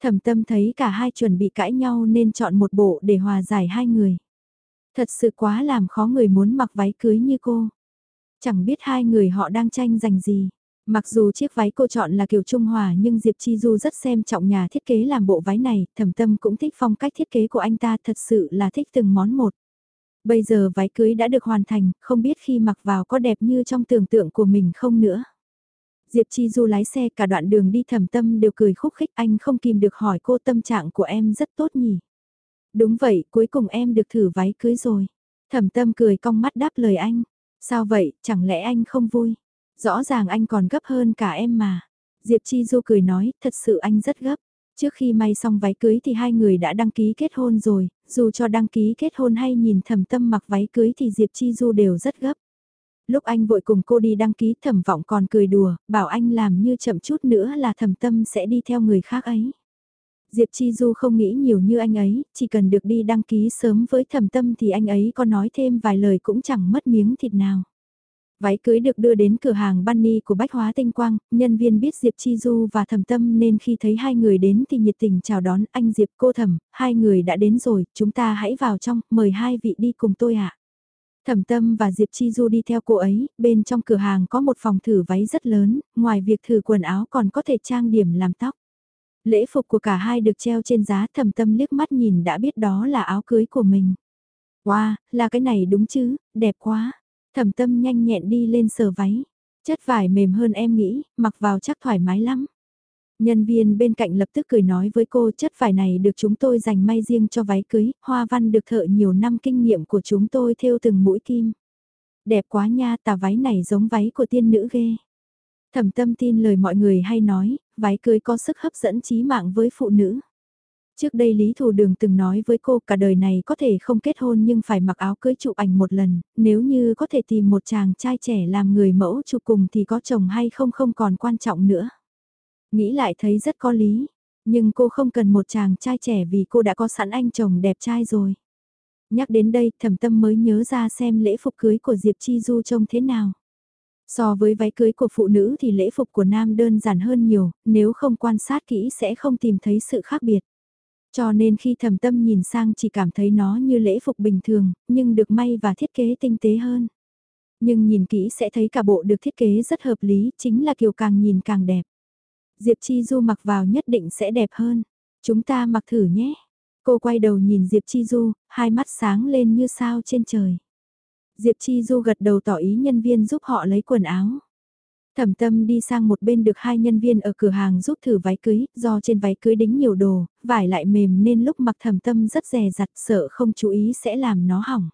Thẩm tâm thấy cả hai chuẩn bị cãi nhau nên chọn một bộ để hòa giải hai người. Thật sự quá làm khó người muốn mặc váy cưới như cô. Chẳng biết hai người họ đang tranh giành gì. Mặc dù chiếc váy cô chọn là kiểu Trung Hòa nhưng Diệp Chi Du rất xem trọng nhà thiết kế làm bộ váy này, thẩm tâm cũng thích phong cách thiết kế của anh ta thật sự là thích từng món một. Bây giờ váy cưới đã được hoàn thành, không biết khi mặc vào có đẹp như trong tưởng tượng của mình không nữa. Diệp Chi Du lái xe cả đoạn đường đi thầm tâm đều cười khúc khích anh không kìm được hỏi cô tâm trạng của em rất tốt nhỉ. Đúng vậy, cuối cùng em được thử váy cưới rồi. Thẩm tâm cười cong mắt đáp lời anh. Sao vậy, chẳng lẽ anh không vui? Rõ ràng anh còn gấp hơn cả em mà. Diệp Chi Du cười nói, thật sự anh rất gấp. Trước khi may xong váy cưới thì hai người đã đăng ký kết hôn rồi, dù cho đăng ký kết hôn hay nhìn thẩm tâm mặc váy cưới thì Diệp Chi Du đều rất gấp. Lúc anh vội cùng cô đi đăng ký thẩm vọng còn cười đùa, bảo anh làm như chậm chút nữa là thẩm tâm sẽ đi theo người khác ấy. Diệp Chi Du không nghĩ nhiều như anh ấy, chỉ cần được đi đăng ký sớm với thẩm tâm thì anh ấy có nói thêm vài lời cũng chẳng mất miếng thịt nào. Váy cưới được đưa đến cửa hàng Bunny của Bách Hóa Tinh Quang, nhân viên biết Diệp Chi Du và Thẩm Tâm nên khi thấy hai người đến thì nhiệt tình chào đón anh Diệp cô Thẩm, hai người đã đến rồi, chúng ta hãy vào trong, mời hai vị đi cùng tôi ạ. Thẩm Tâm và Diệp Chi Du đi theo cô ấy, bên trong cửa hàng có một phòng thử váy rất lớn, ngoài việc thử quần áo còn có thể trang điểm làm tóc. Lễ phục của cả hai được treo trên giá Thẩm Tâm liếc mắt nhìn đã biết đó là áo cưới của mình. Wow, là cái này đúng chứ, đẹp quá. Thẩm Tâm nhanh nhẹn đi lên sờ váy. Chất vải mềm hơn em nghĩ, mặc vào chắc thoải mái lắm. Nhân viên bên cạnh lập tức cười nói với cô chất vải này được chúng tôi dành may riêng cho váy cưới, hoa văn được thợ nhiều năm kinh nghiệm của chúng tôi thêu từng mũi kim. Đẹp quá nha, tà váy này giống váy của tiên nữ ghê. Thẩm tâm tin lời mọi người hay nói, váy cưới có sức hấp dẫn trí mạng với phụ nữ. Trước đây Lý Thù Đường từng nói với cô cả đời này có thể không kết hôn nhưng phải mặc áo cưới chụp ảnh một lần, nếu như có thể tìm một chàng trai trẻ làm người mẫu chụp cùng thì có chồng hay không không còn quan trọng nữa. Nghĩ lại thấy rất có lý, nhưng cô không cần một chàng trai trẻ vì cô đã có sẵn anh chồng đẹp trai rồi. Nhắc đến đây thẩm tâm mới nhớ ra xem lễ phục cưới của Diệp Chi Du trông thế nào. So với váy cưới của phụ nữ thì lễ phục của nam đơn giản hơn nhiều, nếu không quan sát kỹ sẽ không tìm thấy sự khác biệt. Cho nên khi thầm tâm nhìn sang chỉ cảm thấy nó như lễ phục bình thường, nhưng được may và thiết kế tinh tế hơn. Nhưng nhìn kỹ sẽ thấy cả bộ được thiết kế rất hợp lý, chính là kiểu càng nhìn càng đẹp. Diệp Chi Du mặc vào nhất định sẽ đẹp hơn. Chúng ta mặc thử nhé. Cô quay đầu nhìn Diệp Chi Du, hai mắt sáng lên như sao trên trời. Diệp Chi Du gật đầu tỏ ý nhân viên giúp họ lấy quần áo. Thẩm tâm đi sang một bên được hai nhân viên ở cửa hàng giúp thử váy cưới, do trên váy cưới đính nhiều đồ, vải lại mềm nên lúc mặc thẩm tâm rất rè rặt sợ không chú ý sẽ làm nó hỏng.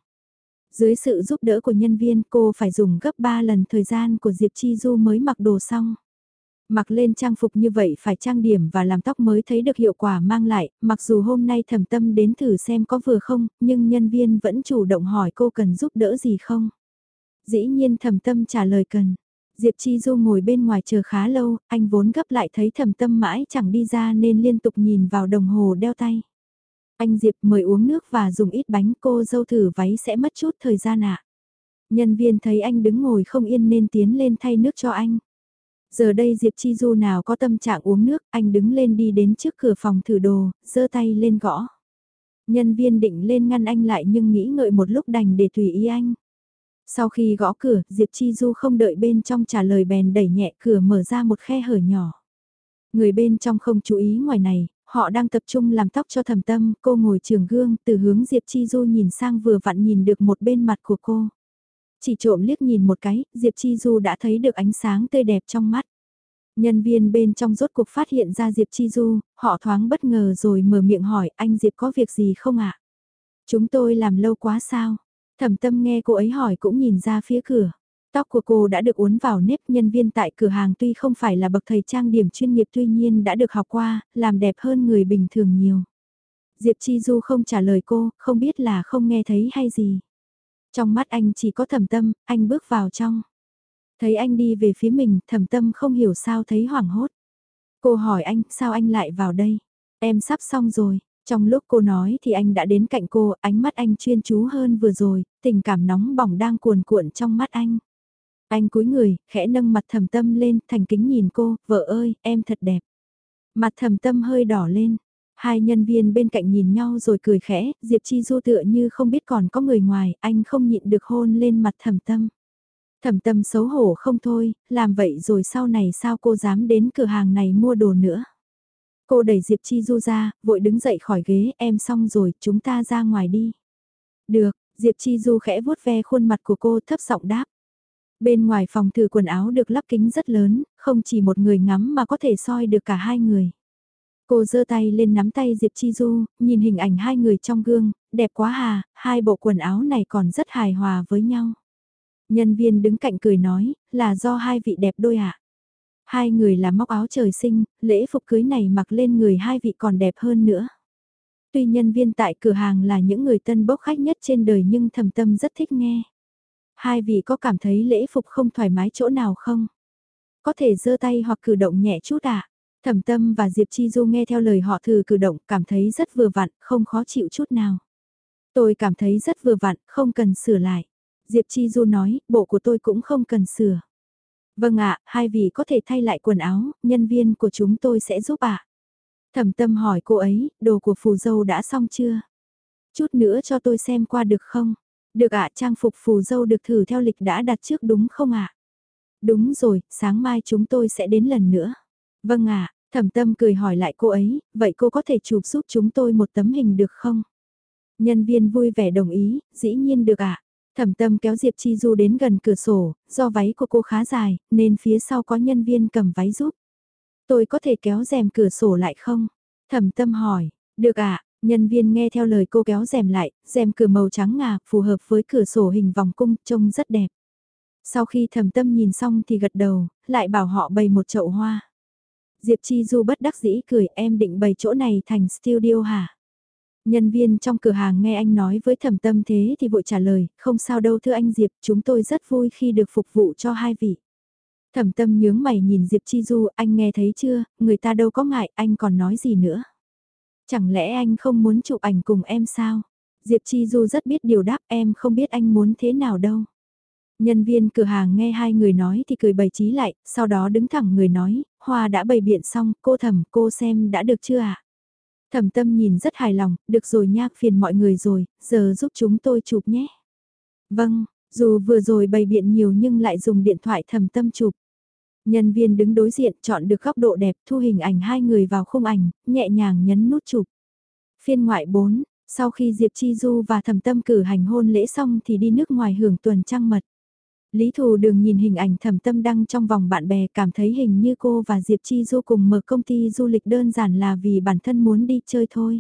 Dưới sự giúp đỡ của nhân viên cô phải dùng gấp 3 lần thời gian của Diệp Chi Du mới mặc đồ xong. Mặc lên trang phục như vậy phải trang điểm và làm tóc mới thấy được hiệu quả mang lại, mặc dù hôm nay thẩm tâm đến thử xem có vừa không, nhưng nhân viên vẫn chủ động hỏi cô cần giúp đỡ gì không. Dĩ nhiên thẩm tâm trả lời cần. Diệp Chi Du ngồi bên ngoài chờ khá lâu, anh vốn gấp lại thấy thầm tâm mãi chẳng đi ra nên liên tục nhìn vào đồng hồ đeo tay. Anh Diệp mời uống nước và dùng ít bánh cô dâu thử váy sẽ mất chút thời gian ạ. Nhân viên thấy anh đứng ngồi không yên nên tiến lên thay nước cho anh. Giờ đây Diệp Chi Du nào có tâm trạng uống nước, anh đứng lên đi đến trước cửa phòng thử đồ, giơ tay lên gõ. Nhân viên định lên ngăn anh lại nhưng nghĩ ngợi một lúc đành để tùy ý anh. Sau khi gõ cửa, Diệp Chi Du không đợi bên trong trả lời bèn đẩy nhẹ cửa mở ra một khe hở nhỏ. Người bên trong không chú ý ngoài này, họ đang tập trung làm tóc cho thầm tâm, cô ngồi trường gương, từ hướng Diệp Chi Du nhìn sang vừa vặn nhìn được một bên mặt của cô. Chỉ trộm liếc nhìn một cái, Diệp Chi Du đã thấy được ánh sáng tươi đẹp trong mắt. Nhân viên bên trong rốt cuộc phát hiện ra Diệp Chi Du, họ thoáng bất ngờ rồi mở miệng hỏi anh Diệp có việc gì không ạ? Chúng tôi làm lâu quá sao? Thẩm tâm nghe cô ấy hỏi cũng nhìn ra phía cửa. Tóc của cô đã được uốn vào nếp nhân viên tại cửa hàng tuy không phải là bậc thầy trang điểm chuyên nghiệp tuy nhiên đã được học qua, làm đẹp hơn người bình thường nhiều. Diệp Chi Du không trả lời cô, không biết là không nghe thấy hay gì. Trong mắt anh chỉ có thẩm tâm, anh bước vào trong. Thấy anh đi về phía mình, thẩm tâm không hiểu sao thấy hoảng hốt. Cô hỏi anh, sao anh lại vào đây? Em sắp xong rồi. Trong lúc cô nói thì anh đã đến cạnh cô, ánh mắt anh chuyên chú hơn vừa rồi, tình cảm nóng bỏng đang cuồn cuộn trong mắt anh. Anh cúi người, khẽ nâng mặt thầm tâm lên, thành kính nhìn cô, vợ ơi, em thật đẹp. Mặt thầm tâm hơi đỏ lên, hai nhân viên bên cạnh nhìn nhau rồi cười khẽ, Diệp Chi Du tựa như không biết còn có người ngoài, anh không nhịn được hôn lên mặt thầm tâm. Thẩm tâm xấu hổ không thôi, làm vậy rồi sau này sao cô dám đến cửa hàng này mua đồ nữa. Cô đẩy Diệp Chi Du ra, vội đứng dậy khỏi ghế, em xong rồi, chúng ta ra ngoài đi. Được, Diệp Chi Du khẽ vuốt ve khuôn mặt của cô thấp giọng đáp. Bên ngoài phòng thử quần áo được lắp kính rất lớn, không chỉ một người ngắm mà có thể soi được cả hai người. Cô giơ tay lên nắm tay Diệp Chi Du, nhìn hình ảnh hai người trong gương, đẹp quá hà, hai bộ quần áo này còn rất hài hòa với nhau. Nhân viên đứng cạnh cười nói, là do hai vị đẹp đôi ạ. À? Hai người là móc áo trời sinh, lễ phục cưới này mặc lên người hai vị còn đẹp hơn nữa. Tuy nhân viên tại cửa hàng là những người tân bốc khách nhất trên đời nhưng thầm tâm rất thích nghe. Hai vị có cảm thấy lễ phục không thoải mái chỗ nào không? Có thể giơ tay hoặc cử động nhẹ chút ạ. À? Thẩm tâm và Diệp Chi Du nghe theo lời họ thử cử động cảm thấy rất vừa vặn, không khó chịu chút nào. Tôi cảm thấy rất vừa vặn, không cần sửa lại. Diệp Chi Du nói, bộ của tôi cũng không cần sửa. Vâng ạ, hai vị có thể thay lại quần áo, nhân viên của chúng tôi sẽ giúp ạ. Thẩm tâm hỏi cô ấy, đồ của phù dâu đã xong chưa? Chút nữa cho tôi xem qua được không? Được ạ, trang phục phù dâu được thử theo lịch đã đặt trước đúng không ạ? Đúng rồi, sáng mai chúng tôi sẽ đến lần nữa. Vâng ạ, thẩm tâm cười hỏi lại cô ấy, vậy cô có thể chụp giúp chúng tôi một tấm hình được không? Nhân viên vui vẻ đồng ý, dĩ nhiên được ạ. Thẩm tâm kéo Diệp Chi Du đến gần cửa sổ, do váy của cô khá dài, nên phía sau có nhân viên cầm váy giúp. Tôi có thể kéo rèm cửa sổ lại không? Thẩm tâm hỏi, được ạ, nhân viên nghe theo lời cô kéo rèm lại, rèm cửa màu trắng ngà, phù hợp với cửa sổ hình vòng cung, trông rất đẹp. Sau khi thẩm tâm nhìn xong thì gật đầu, lại bảo họ bày một chậu hoa. Diệp Chi Du bất đắc dĩ cười em định bày chỗ này thành studio hả? Nhân viên trong cửa hàng nghe anh nói với thẩm tâm thế thì vội trả lời, không sao đâu thưa anh Diệp, chúng tôi rất vui khi được phục vụ cho hai vị. Thẩm tâm nhướng mày nhìn Diệp Chi Du, anh nghe thấy chưa, người ta đâu có ngại, anh còn nói gì nữa. Chẳng lẽ anh không muốn chụp ảnh cùng em sao? Diệp Chi Du rất biết điều đáp em không biết anh muốn thế nào đâu. Nhân viên cửa hàng nghe hai người nói thì cười bày trí lại, sau đó đứng thẳng người nói, hoa đã bày biện xong, cô thẩm cô xem đã được chưa ạ? À? Thẩm tâm nhìn rất hài lòng, được rồi nha, phiền mọi người rồi, giờ giúp chúng tôi chụp nhé. Vâng, dù vừa rồi bày biện nhiều nhưng lại dùng điện thoại thẩm tâm chụp. Nhân viên đứng đối diện chọn được góc độ đẹp thu hình ảnh hai người vào khung ảnh, nhẹ nhàng nhấn nút chụp. Phiên ngoại 4, sau khi Diệp Chi Du và thẩm tâm cử hành hôn lễ xong thì đi nước ngoài hưởng tuần trăng mật. Lý Thù Đường nhìn hình ảnh thẩm tâm đăng trong vòng bạn bè cảm thấy hình như cô và Diệp Chi Du cùng mở công ty du lịch đơn giản là vì bản thân muốn đi chơi thôi.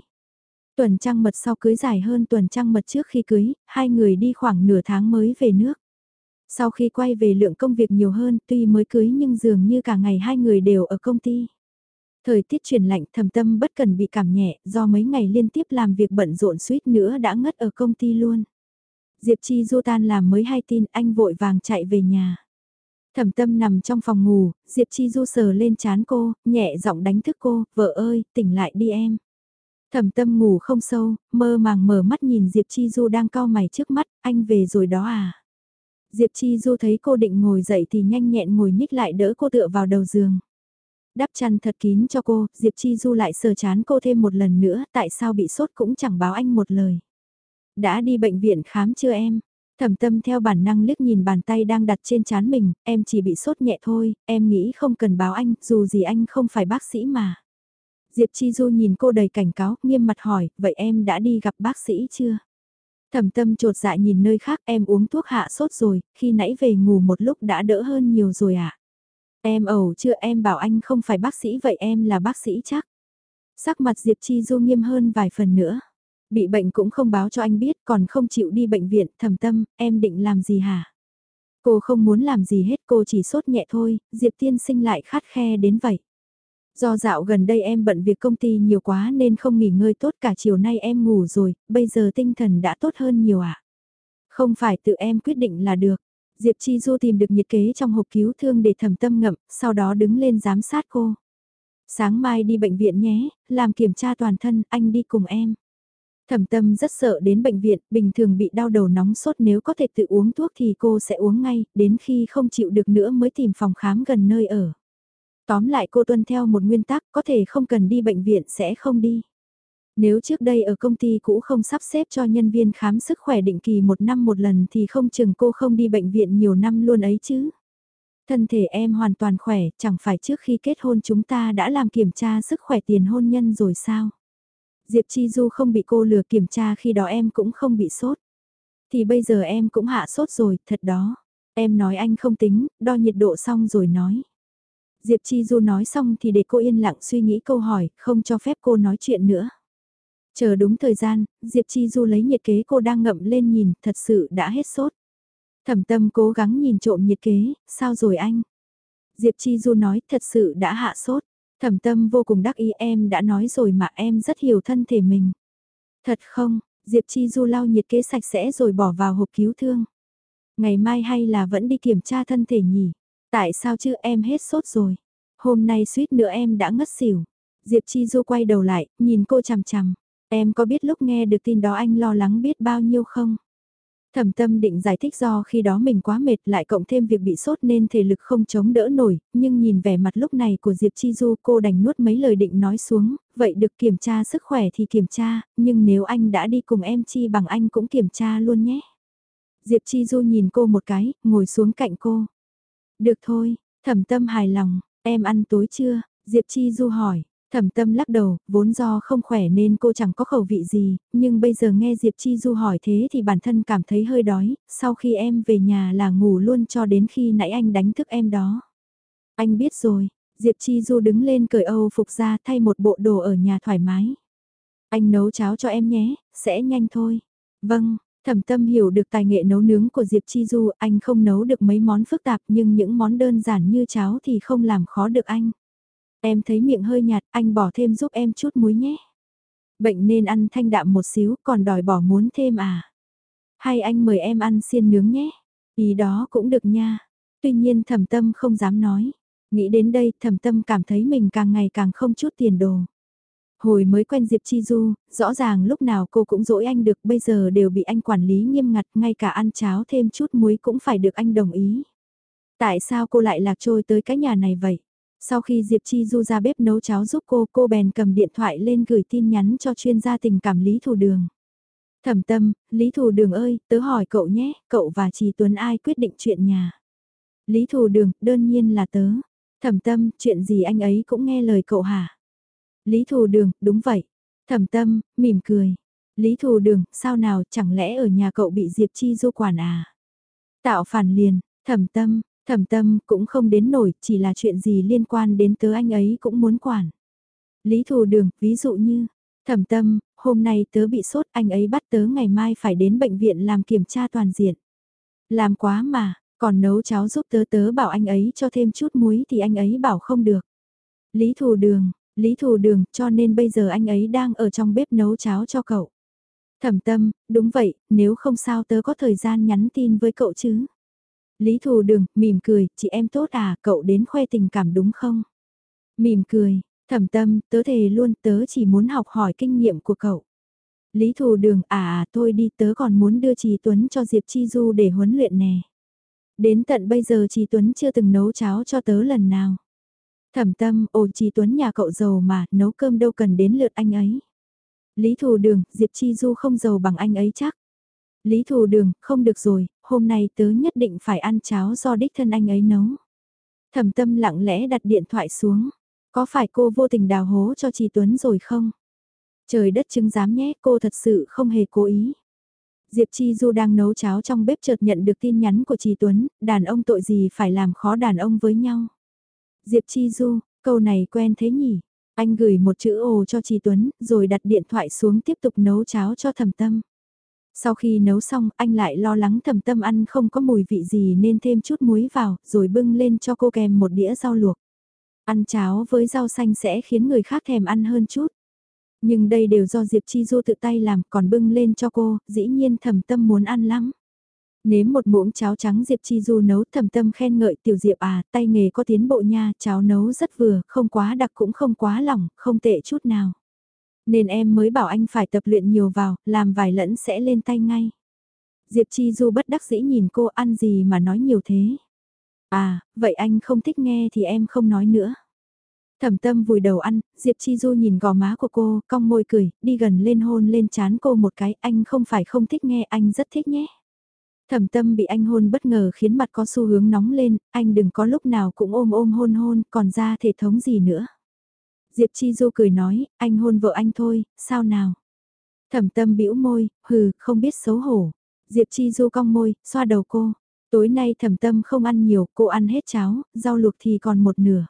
Tuần trăng mật sau cưới dài hơn tuần trăng mật trước khi cưới, hai người đi khoảng nửa tháng mới về nước. Sau khi quay về lượng công việc nhiều hơn tuy mới cưới nhưng dường như cả ngày hai người đều ở công ty. Thời tiết chuyển lạnh thầm tâm bất cần bị cảm nhẹ do mấy ngày liên tiếp làm việc bận rộn suýt nữa đã ngất ở công ty luôn. Diệp Chi Du tan làm mới hay tin anh vội vàng chạy về nhà. Thẩm tâm nằm trong phòng ngủ, Diệp Chi Du sờ lên chán cô, nhẹ giọng đánh thức cô, vợ ơi, tỉnh lại đi em. Thẩm tâm ngủ không sâu, mơ màng mở mắt nhìn Diệp Chi Du đang cau mày trước mắt, anh về rồi đó à. Diệp Chi Du thấy cô định ngồi dậy thì nhanh nhẹn ngồi nhích lại đỡ cô tựa vào đầu giường. Đắp chăn thật kín cho cô, Diệp Chi Du lại sờ chán cô thêm một lần nữa, tại sao bị sốt cũng chẳng báo anh một lời. Đã đi bệnh viện khám chưa em? Thẩm tâm theo bản năng liếc nhìn bàn tay đang đặt trên chán mình, em chỉ bị sốt nhẹ thôi, em nghĩ không cần báo anh, dù gì anh không phải bác sĩ mà. Diệp Chi Du nhìn cô đầy cảnh cáo, nghiêm mặt hỏi, vậy em đã đi gặp bác sĩ chưa? Thẩm tâm trột dạ nhìn nơi khác em uống thuốc hạ sốt rồi, khi nãy về ngủ một lúc đã đỡ hơn nhiều rồi ạ. À? Em ẩu chưa em bảo anh không phải bác sĩ vậy em là bác sĩ chắc. Sắc mặt Diệp Chi Du nghiêm hơn vài phần nữa. Bị bệnh cũng không báo cho anh biết còn không chịu đi bệnh viện thầm tâm, em định làm gì hả? Cô không muốn làm gì hết cô chỉ sốt nhẹ thôi, Diệp tiên sinh lại khát khe đến vậy. Do dạo gần đây em bận việc công ty nhiều quá nên không nghỉ ngơi tốt cả chiều nay em ngủ rồi, bây giờ tinh thần đã tốt hơn nhiều ạ. À? Không phải tự em quyết định là được. Diệp Chi Du tìm được nhiệt kế trong hộp cứu thương để thầm tâm ngậm, sau đó đứng lên giám sát cô. Sáng mai đi bệnh viện nhé, làm kiểm tra toàn thân, anh đi cùng em. Thẩm tâm rất sợ đến bệnh viện, bình thường bị đau đầu nóng sốt nếu có thể tự uống thuốc thì cô sẽ uống ngay, đến khi không chịu được nữa mới tìm phòng khám gần nơi ở. Tóm lại cô tuân theo một nguyên tắc có thể không cần đi bệnh viện sẽ không đi. Nếu trước đây ở công ty cũ không sắp xếp cho nhân viên khám sức khỏe định kỳ một năm một lần thì không chừng cô không đi bệnh viện nhiều năm luôn ấy chứ. Thân thể em hoàn toàn khỏe, chẳng phải trước khi kết hôn chúng ta đã làm kiểm tra sức khỏe tiền hôn nhân rồi sao? Diệp Chi Du không bị cô lừa kiểm tra khi đó em cũng không bị sốt. Thì bây giờ em cũng hạ sốt rồi, thật đó. Em nói anh không tính, đo nhiệt độ xong rồi nói. Diệp Chi Du nói xong thì để cô yên lặng suy nghĩ câu hỏi, không cho phép cô nói chuyện nữa. Chờ đúng thời gian, Diệp Chi Du lấy nhiệt kế cô đang ngậm lên nhìn, thật sự đã hết sốt. Thẩm tâm cố gắng nhìn trộm nhiệt kế, sao rồi anh? Diệp Chi Du nói thật sự đã hạ sốt. Thẩm tâm vô cùng đắc ý em đã nói rồi mà em rất hiểu thân thể mình. Thật không, Diệp Chi Du lau nhiệt kế sạch sẽ rồi bỏ vào hộp cứu thương. Ngày mai hay là vẫn đi kiểm tra thân thể nhỉ? Tại sao chứ em hết sốt rồi? Hôm nay suýt nữa em đã ngất xỉu. Diệp Chi Du quay đầu lại, nhìn cô chằm chằm. Em có biết lúc nghe được tin đó anh lo lắng biết bao nhiêu không? Thẩm tâm định giải thích do khi đó mình quá mệt lại cộng thêm việc bị sốt nên thể lực không chống đỡ nổi, nhưng nhìn vẻ mặt lúc này của Diệp Chi Du cô đành nuốt mấy lời định nói xuống, vậy được kiểm tra sức khỏe thì kiểm tra, nhưng nếu anh đã đi cùng em Chi bằng anh cũng kiểm tra luôn nhé. Diệp Chi Du nhìn cô một cái, ngồi xuống cạnh cô. Được thôi, thẩm tâm hài lòng, em ăn tối chưa? Diệp Chi Du hỏi, Thẩm tâm lắc đầu, vốn do không khỏe nên cô chẳng có khẩu vị gì, nhưng bây giờ nghe Diệp Chi Du hỏi thế thì bản thân cảm thấy hơi đói, sau khi em về nhà là ngủ luôn cho đến khi nãy anh đánh thức em đó. Anh biết rồi, Diệp Chi Du đứng lên cởi Âu phục ra thay một bộ đồ ở nhà thoải mái. Anh nấu cháo cho em nhé, sẽ nhanh thôi. Vâng, thẩm tâm hiểu được tài nghệ nấu nướng của Diệp Chi Du, anh không nấu được mấy món phức tạp nhưng những món đơn giản như cháo thì không làm khó được anh. Em thấy miệng hơi nhạt, anh bỏ thêm giúp em chút muối nhé. Bệnh nên ăn thanh đạm một xíu, còn đòi bỏ muốn thêm à? Hay anh mời em ăn xiên nướng nhé? Ý đó cũng được nha. Tuy nhiên thẩm tâm không dám nói. Nghĩ đến đây thẩm tâm cảm thấy mình càng ngày càng không chút tiền đồ. Hồi mới quen Diệp Chi Du, rõ ràng lúc nào cô cũng dỗi anh được bây giờ đều bị anh quản lý nghiêm ngặt ngay cả ăn cháo thêm chút muối cũng phải được anh đồng ý. Tại sao cô lại lạc trôi tới cái nhà này vậy? Sau khi Diệp Chi Du ra bếp nấu cháo giúp cô, cô bèn cầm điện thoại lên gửi tin nhắn cho chuyên gia tình cảm Lý Thù Đường. Thẩm tâm, Lý Thù Đường ơi, tớ hỏi cậu nhé, cậu và Trì Tuấn ai quyết định chuyện nhà? Lý Thù Đường, đơn nhiên là tớ. Thẩm tâm, chuyện gì anh ấy cũng nghe lời cậu hả? Lý Thù Đường, đúng vậy. Thẩm tâm, mỉm cười. Lý Thù Đường, sao nào, chẳng lẽ ở nhà cậu bị Diệp Chi Du quản à? Tạo phản liền, thẩm tâm, thẩm tâm cũng không đến nổi, chỉ là chuyện gì liên quan đến tớ anh ấy cũng muốn quản. Lý Thù Đường, ví dụ như, thẩm tâm, hôm nay tớ bị sốt anh ấy bắt tớ ngày mai phải đến bệnh viện làm kiểm tra toàn diện. Làm quá mà, còn nấu cháo giúp tớ tớ bảo anh ấy cho thêm chút muối thì anh ấy bảo không được. Lý Thù Đường, Lý Thù Đường, cho nên bây giờ anh ấy đang ở trong bếp nấu cháo cho cậu. Thẩm tâm, đúng vậy, nếu không sao tớ có thời gian nhắn tin với cậu chứ. Lý Thù Đường, mỉm cười, chị em tốt à, cậu đến khoe tình cảm đúng không? Mỉm cười, thẩm tâm, tớ thề luôn, tớ chỉ muốn học hỏi kinh nghiệm của cậu. Lý Thù Đường, à, à thôi đi, tớ còn muốn đưa Trì Tuấn cho Diệp Chi Du để huấn luyện nè. Đến tận bây giờ Trì Tuấn chưa từng nấu cháo cho tớ lần nào. Thẩm tâm, ồ Trì Tuấn nhà cậu giàu mà, nấu cơm đâu cần đến lượt anh ấy. Lý Thù Đường, Diệp Chi Du không giàu bằng anh ấy chắc. Lý Thù Đường, không được rồi, hôm nay tớ nhất định phải ăn cháo do đích thân anh ấy nấu. Thẩm tâm lặng lẽ đặt điện thoại xuống. Có phải cô vô tình đào hố cho Trì Tuấn rồi không? Trời đất chứng giám nhé, cô thật sự không hề cố ý. Diệp Chi Du đang nấu cháo trong bếp chợt nhận được tin nhắn của Trì Tuấn, đàn ông tội gì phải làm khó đàn ông với nhau. Diệp Chi Du, câu này quen thế nhỉ? Anh gửi một chữ ồ cho Trì Tuấn, rồi đặt điện thoại xuống tiếp tục nấu cháo cho thầm tâm. Sau khi nấu xong, anh lại lo lắng thầm tâm ăn không có mùi vị gì nên thêm chút muối vào, rồi bưng lên cho cô kèm một đĩa rau luộc. Ăn cháo với rau xanh sẽ khiến người khác thèm ăn hơn chút. Nhưng đây đều do Diệp Chi Du tự tay làm, còn bưng lên cho cô, dĩ nhiên thầm tâm muốn ăn lắm. Nếm một muỗng cháo trắng Diệp Chi Du nấu thầm tâm khen ngợi tiểu Diệp à, tay nghề có tiến bộ nha, cháo nấu rất vừa, không quá đặc cũng không quá lỏng, không tệ chút nào. Nên em mới bảo anh phải tập luyện nhiều vào, làm vài lẫn sẽ lên tay ngay. Diệp Chi Du bất đắc dĩ nhìn cô ăn gì mà nói nhiều thế. À, vậy anh không thích nghe thì em không nói nữa. Thẩm tâm vùi đầu ăn, Diệp Chi Du nhìn gò má của cô, cong môi cười, đi gần lên hôn lên chán cô một cái, anh không phải không thích nghe, anh rất thích nhé. Thẩm tâm bị anh hôn bất ngờ khiến mặt có xu hướng nóng lên, anh đừng có lúc nào cũng ôm ôm hôn hôn, còn ra thể thống gì nữa. Diệp Chi Du cười nói, anh hôn vợ anh thôi, sao nào? Thẩm tâm bĩu môi, hừ, không biết xấu hổ. Diệp Chi Du cong môi, xoa đầu cô. Tối nay thẩm tâm không ăn nhiều, cô ăn hết cháo, rau luộc thì còn một nửa.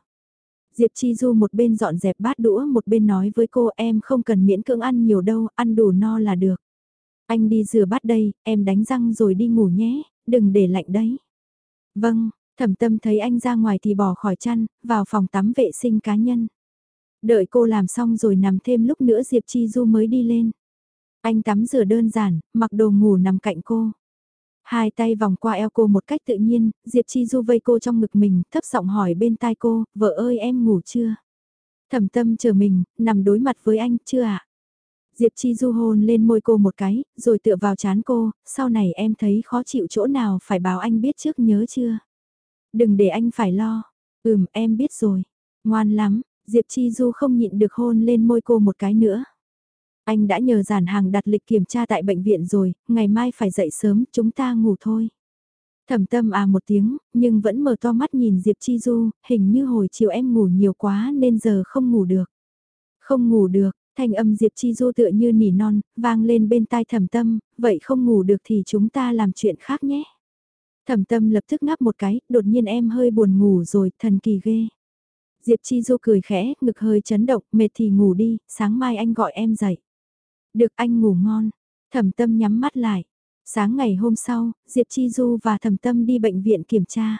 Diệp Chi Du một bên dọn dẹp bát đũa một bên nói với cô em không cần miễn cưỡng ăn nhiều đâu, ăn đủ no là được. Anh đi rửa bát đây, em đánh răng rồi đi ngủ nhé, đừng để lạnh đấy. Vâng, thẩm tâm thấy anh ra ngoài thì bỏ khỏi chăn, vào phòng tắm vệ sinh cá nhân. Đợi cô làm xong rồi nằm thêm lúc nữa Diệp Chi Du mới đi lên. Anh tắm rửa đơn giản, mặc đồ ngủ nằm cạnh cô. Hai tay vòng qua eo cô một cách tự nhiên, Diệp Chi Du vây cô trong ngực mình, thấp giọng hỏi bên tai cô, vợ ơi em ngủ chưa? Thẩm tâm chờ mình, nằm đối mặt với anh, chưa ạ? À? Diệp Chi Du hôn lên môi cô một cái, rồi tựa vào chán cô, sau này em thấy khó chịu chỗ nào phải báo anh biết trước nhớ chưa? Đừng để anh phải lo. Ừm em biết rồi. Ngoan lắm, Diệp Chi Du không nhịn được hôn lên môi cô một cái nữa. Anh đã nhờ giản hàng đặt lịch kiểm tra tại bệnh viện rồi, ngày mai phải dậy sớm, chúng ta ngủ thôi. Thẩm tâm à một tiếng, nhưng vẫn mở to mắt nhìn Diệp Chi Du, hình như hồi chiều em ngủ nhiều quá nên giờ không ngủ được. Không ngủ được, thanh âm Diệp Chi Du tựa như nỉ non, vang lên bên tai thẩm tâm, vậy không ngủ được thì chúng ta làm chuyện khác nhé. Thẩm tâm lập tức ngáp một cái, đột nhiên em hơi buồn ngủ rồi, thần kỳ ghê. Diệp Chi Du cười khẽ, ngực hơi chấn động, mệt thì ngủ đi, sáng mai anh gọi em dậy. Được anh ngủ ngon. Thẩm tâm nhắm mắt lại. Sáng ngày hôm sau, Diệp Chi Du và Thẩm tâm đi bệnh viện kiểm tra.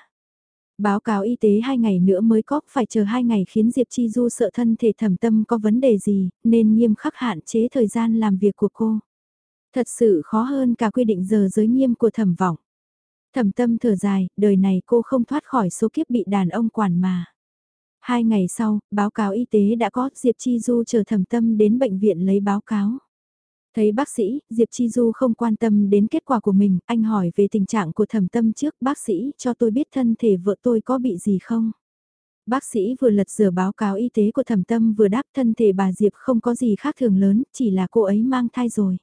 Báo cáo y tế hai ngày nữa mới có, phải chờ hai ngày khiến Diệp Chi Du sợ thân thể thẩm tâm có vấn đề gì, nên nghiêm khắc hạn chế thời gian làm việc của cô. Thật sự khó hơn cả quy định giờ giới nghiêm của thẩm vọng. Thẩm tâm thở dài, đời này cô không thoát khỏi số kiếp bị đàn ông quản mà. Hai ngày sau, báo cáo y tế đã có, Diệp Chi Du chờ thẩm tâm đến bệnh viện lấy báo cáo. Thấy bác sĩ, Diệp Chi Du không quan tâm đến kết quả của mình, anh hỏi về tình trạng của thẩm tâm trước, bác sĩ cho tôi biết thân thể vợ tôi có bị gì không? Bác sĩ vừa lật rửa báo cáo y tế của thẩm tâm vừa đáp thân thể bà Diệp không có gì khác thường lớn, chỉ là cô ấy mang thai rồi.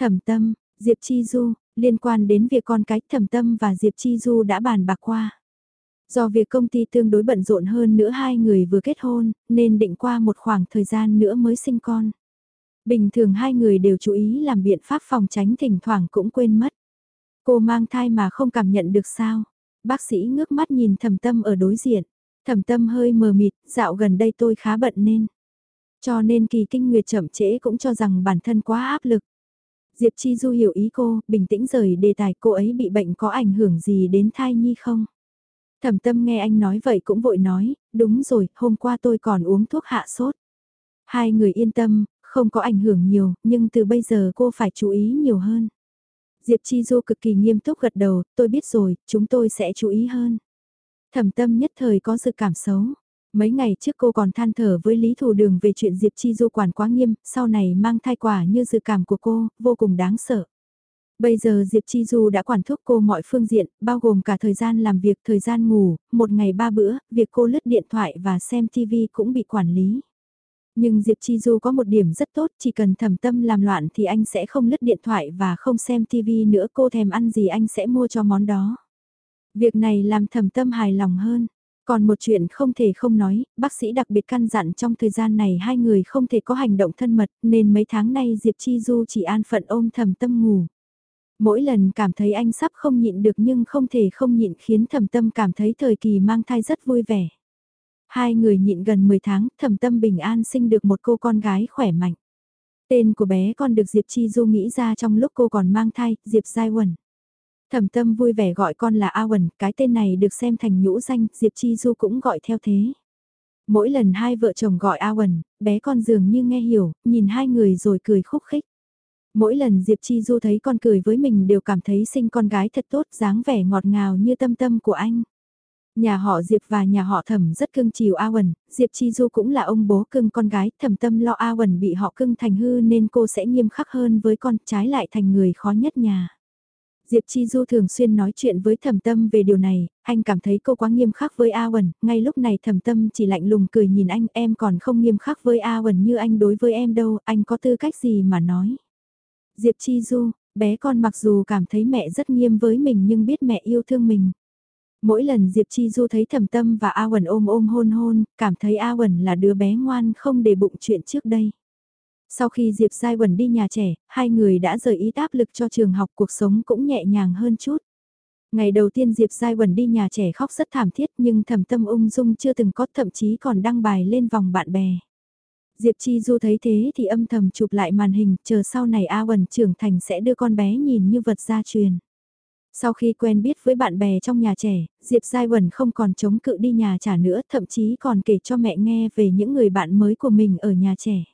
Thẩm tâm, Diệp Chi Du, liên quan đến việc con cái thẩm tâm và Diệp Chi Du đã bàn bạc qua. Do việc công ty tương đối bận rộn hơn nữa hai người vừa kết hôn, nên định qua một khoảng thời gian nữa mới sinh con. Bình thường hai người đều chú ý làm biện pháp phòng tránh thỉnh thoảng cũng quên mất. Cô mang thai mà không cảm nhận được sao. Bác sĩ ngước mắt nhìn thầm tâm ở đối diện. Thầm tâm hơi mờ mịt, dạo gần đây tôi khá bận nên. Cho nên kỳ kinh nguyệt chậm trễ cũng cho rằng bản thân quá áp lực. Diệp Chi Du hiểu ý cô, bình tĩnh rời đề tài cô ấy bị bệnh có ảnh hưởng gì đến thai nhi không? Thẩm tâm nghe anh nói vậy cũng vội nói, đúng rồi, hôm qua tôi còn uống thuốc hạ sốt. Hai người yên tâm, không có ảnh hưởng nhiều, nhưng từ bây giờ cô phải chú ý nhiều hơn. Diệp Chi Du cực kỳ nghiêm túc gật đầu, tôi biết rồi, chúng tôi sẽ chú ý hơn. Thẩm tâm nhất thời có sự cảm xấu. Mấy ngày trước cô còn than thở với Lý Thủ Đường về chuyện Diệp Chi Du quản quá nghiêm, sau này mang thai quả như dự cảm của cô, vô cùng đáng sợ. Bây giờ Diệp Chi Du đã quản thúc cô mọi phương diện, bao gồm cả thời gian làm việc, thời gian ngủ, một ngày ba bữa, việc cô lướt điện thoại và xem TV cũng bị quản lý. Nhưng Diệp Chi Du có một điểm rất tốt, chỉ cần thầm tâm làm loạn thì anh sẽ không lướt điện thoại và không xem TV nữa cô thèm ăn gì anh sẽ mua cho món đó. Việc này làm thầm tâm hài lòng hơn. Còn một chuyện không thể không nói, bác sĩ đặc biệt căn dặn trong thời gian này hai người không thể có hành động thân mật nên mấy tháng nay Diệp Chi Du chỉ an phận ôm thầm tâm ngủ. Mỗi lần cảm thấy anh sắp không nhịn được nhưng không thể không nhịn khiến thầm tâm cảm thấy thời kỳ mang thai rất vui vẻ. Hai người nhịn gần 10 tháng, thầm tâm bình an sinh được một cô con gái khỏe mạnh. Tên của bé con được Diệp Chi Du nghĩ ra trong lúc cô còn mang thai, Diệp Giai quần. Thẩm tâm vui vẻ gọi con là A quần, cái tên này được xem thành nhũ danh, Diệp Chi Du cũng gọi theo thế. Mỗi lần hai vợ chồng gọi A quần, bé con dường như nghe hiểu, nhìn hai người rồi cười khúc khích. Mỗi lần Diệp Chi Du thấy con cười với mình đều cảm thấy sinh con gái thật tốt, dáng vẻ ngọt ngào như tâm tâm của anh. Nhà họ Diệp và nhà họ Thẩm rất cưng chiều A Quần, Diệp Chi Du cũng là ông bố cưng con gái, thẩm tâm lo A Quần bị họ cưng thành hư nên cô sẽ nghiêm khắc hơn với con, trái lại thành người khó nhất nhà. Diệp Chi Du thường xuyên nói chuyện với thẩm tâm về điều này, anh cảm thấy cô quá nghiêm khắc với A Quần, ngay lúc này thẩm tâm chỉ lạnh lùng cười nhìn anh em còn không nghiêm khắc với A Quần như anh đối với em đâu, anh có tư cách gì mà nói. Diệp Chi Du, bé con mặc dù cảm thấy mẹ rất nghiêm với mình nhưng biết mẹ yêu thương mình. Mỗi lần Diệp Chi Du thấy thầm tâm và A Quẩn ôm ôm hôn hôn, cảm thấy A Quẩn là đứa bé ngoan không để bụng chuyện trước đây. Sau khi Diệp Giai Quẩn đi nhà trẻ, hai người đã rời ý áp lực cho trường học cuộc sống cũng nhẹ nhàng hơn chút. Ngày đầu tiên Diệp Giai Quẩn đi nhà trẻ khóc rất thảm thiết nhưng thầm tâm ung dung chưa từng có thậm chí còn đăng bài lên vòng bạn bè. Diệp Chi Du thấy thế thì âm thầm chụp lại màn hình, chờ sau này A Quần trưởng thành sẽ đưa con bé nhìn như vật gia truyền. Sau khi quen biết với bạn bè trong nhà trẻ, Diệp Giai Quần không còn chống cự đi nhà trả nữa, thậm chí còn kể cho mẹ nghe về những người bạn mới của mình ở nhà trẻ.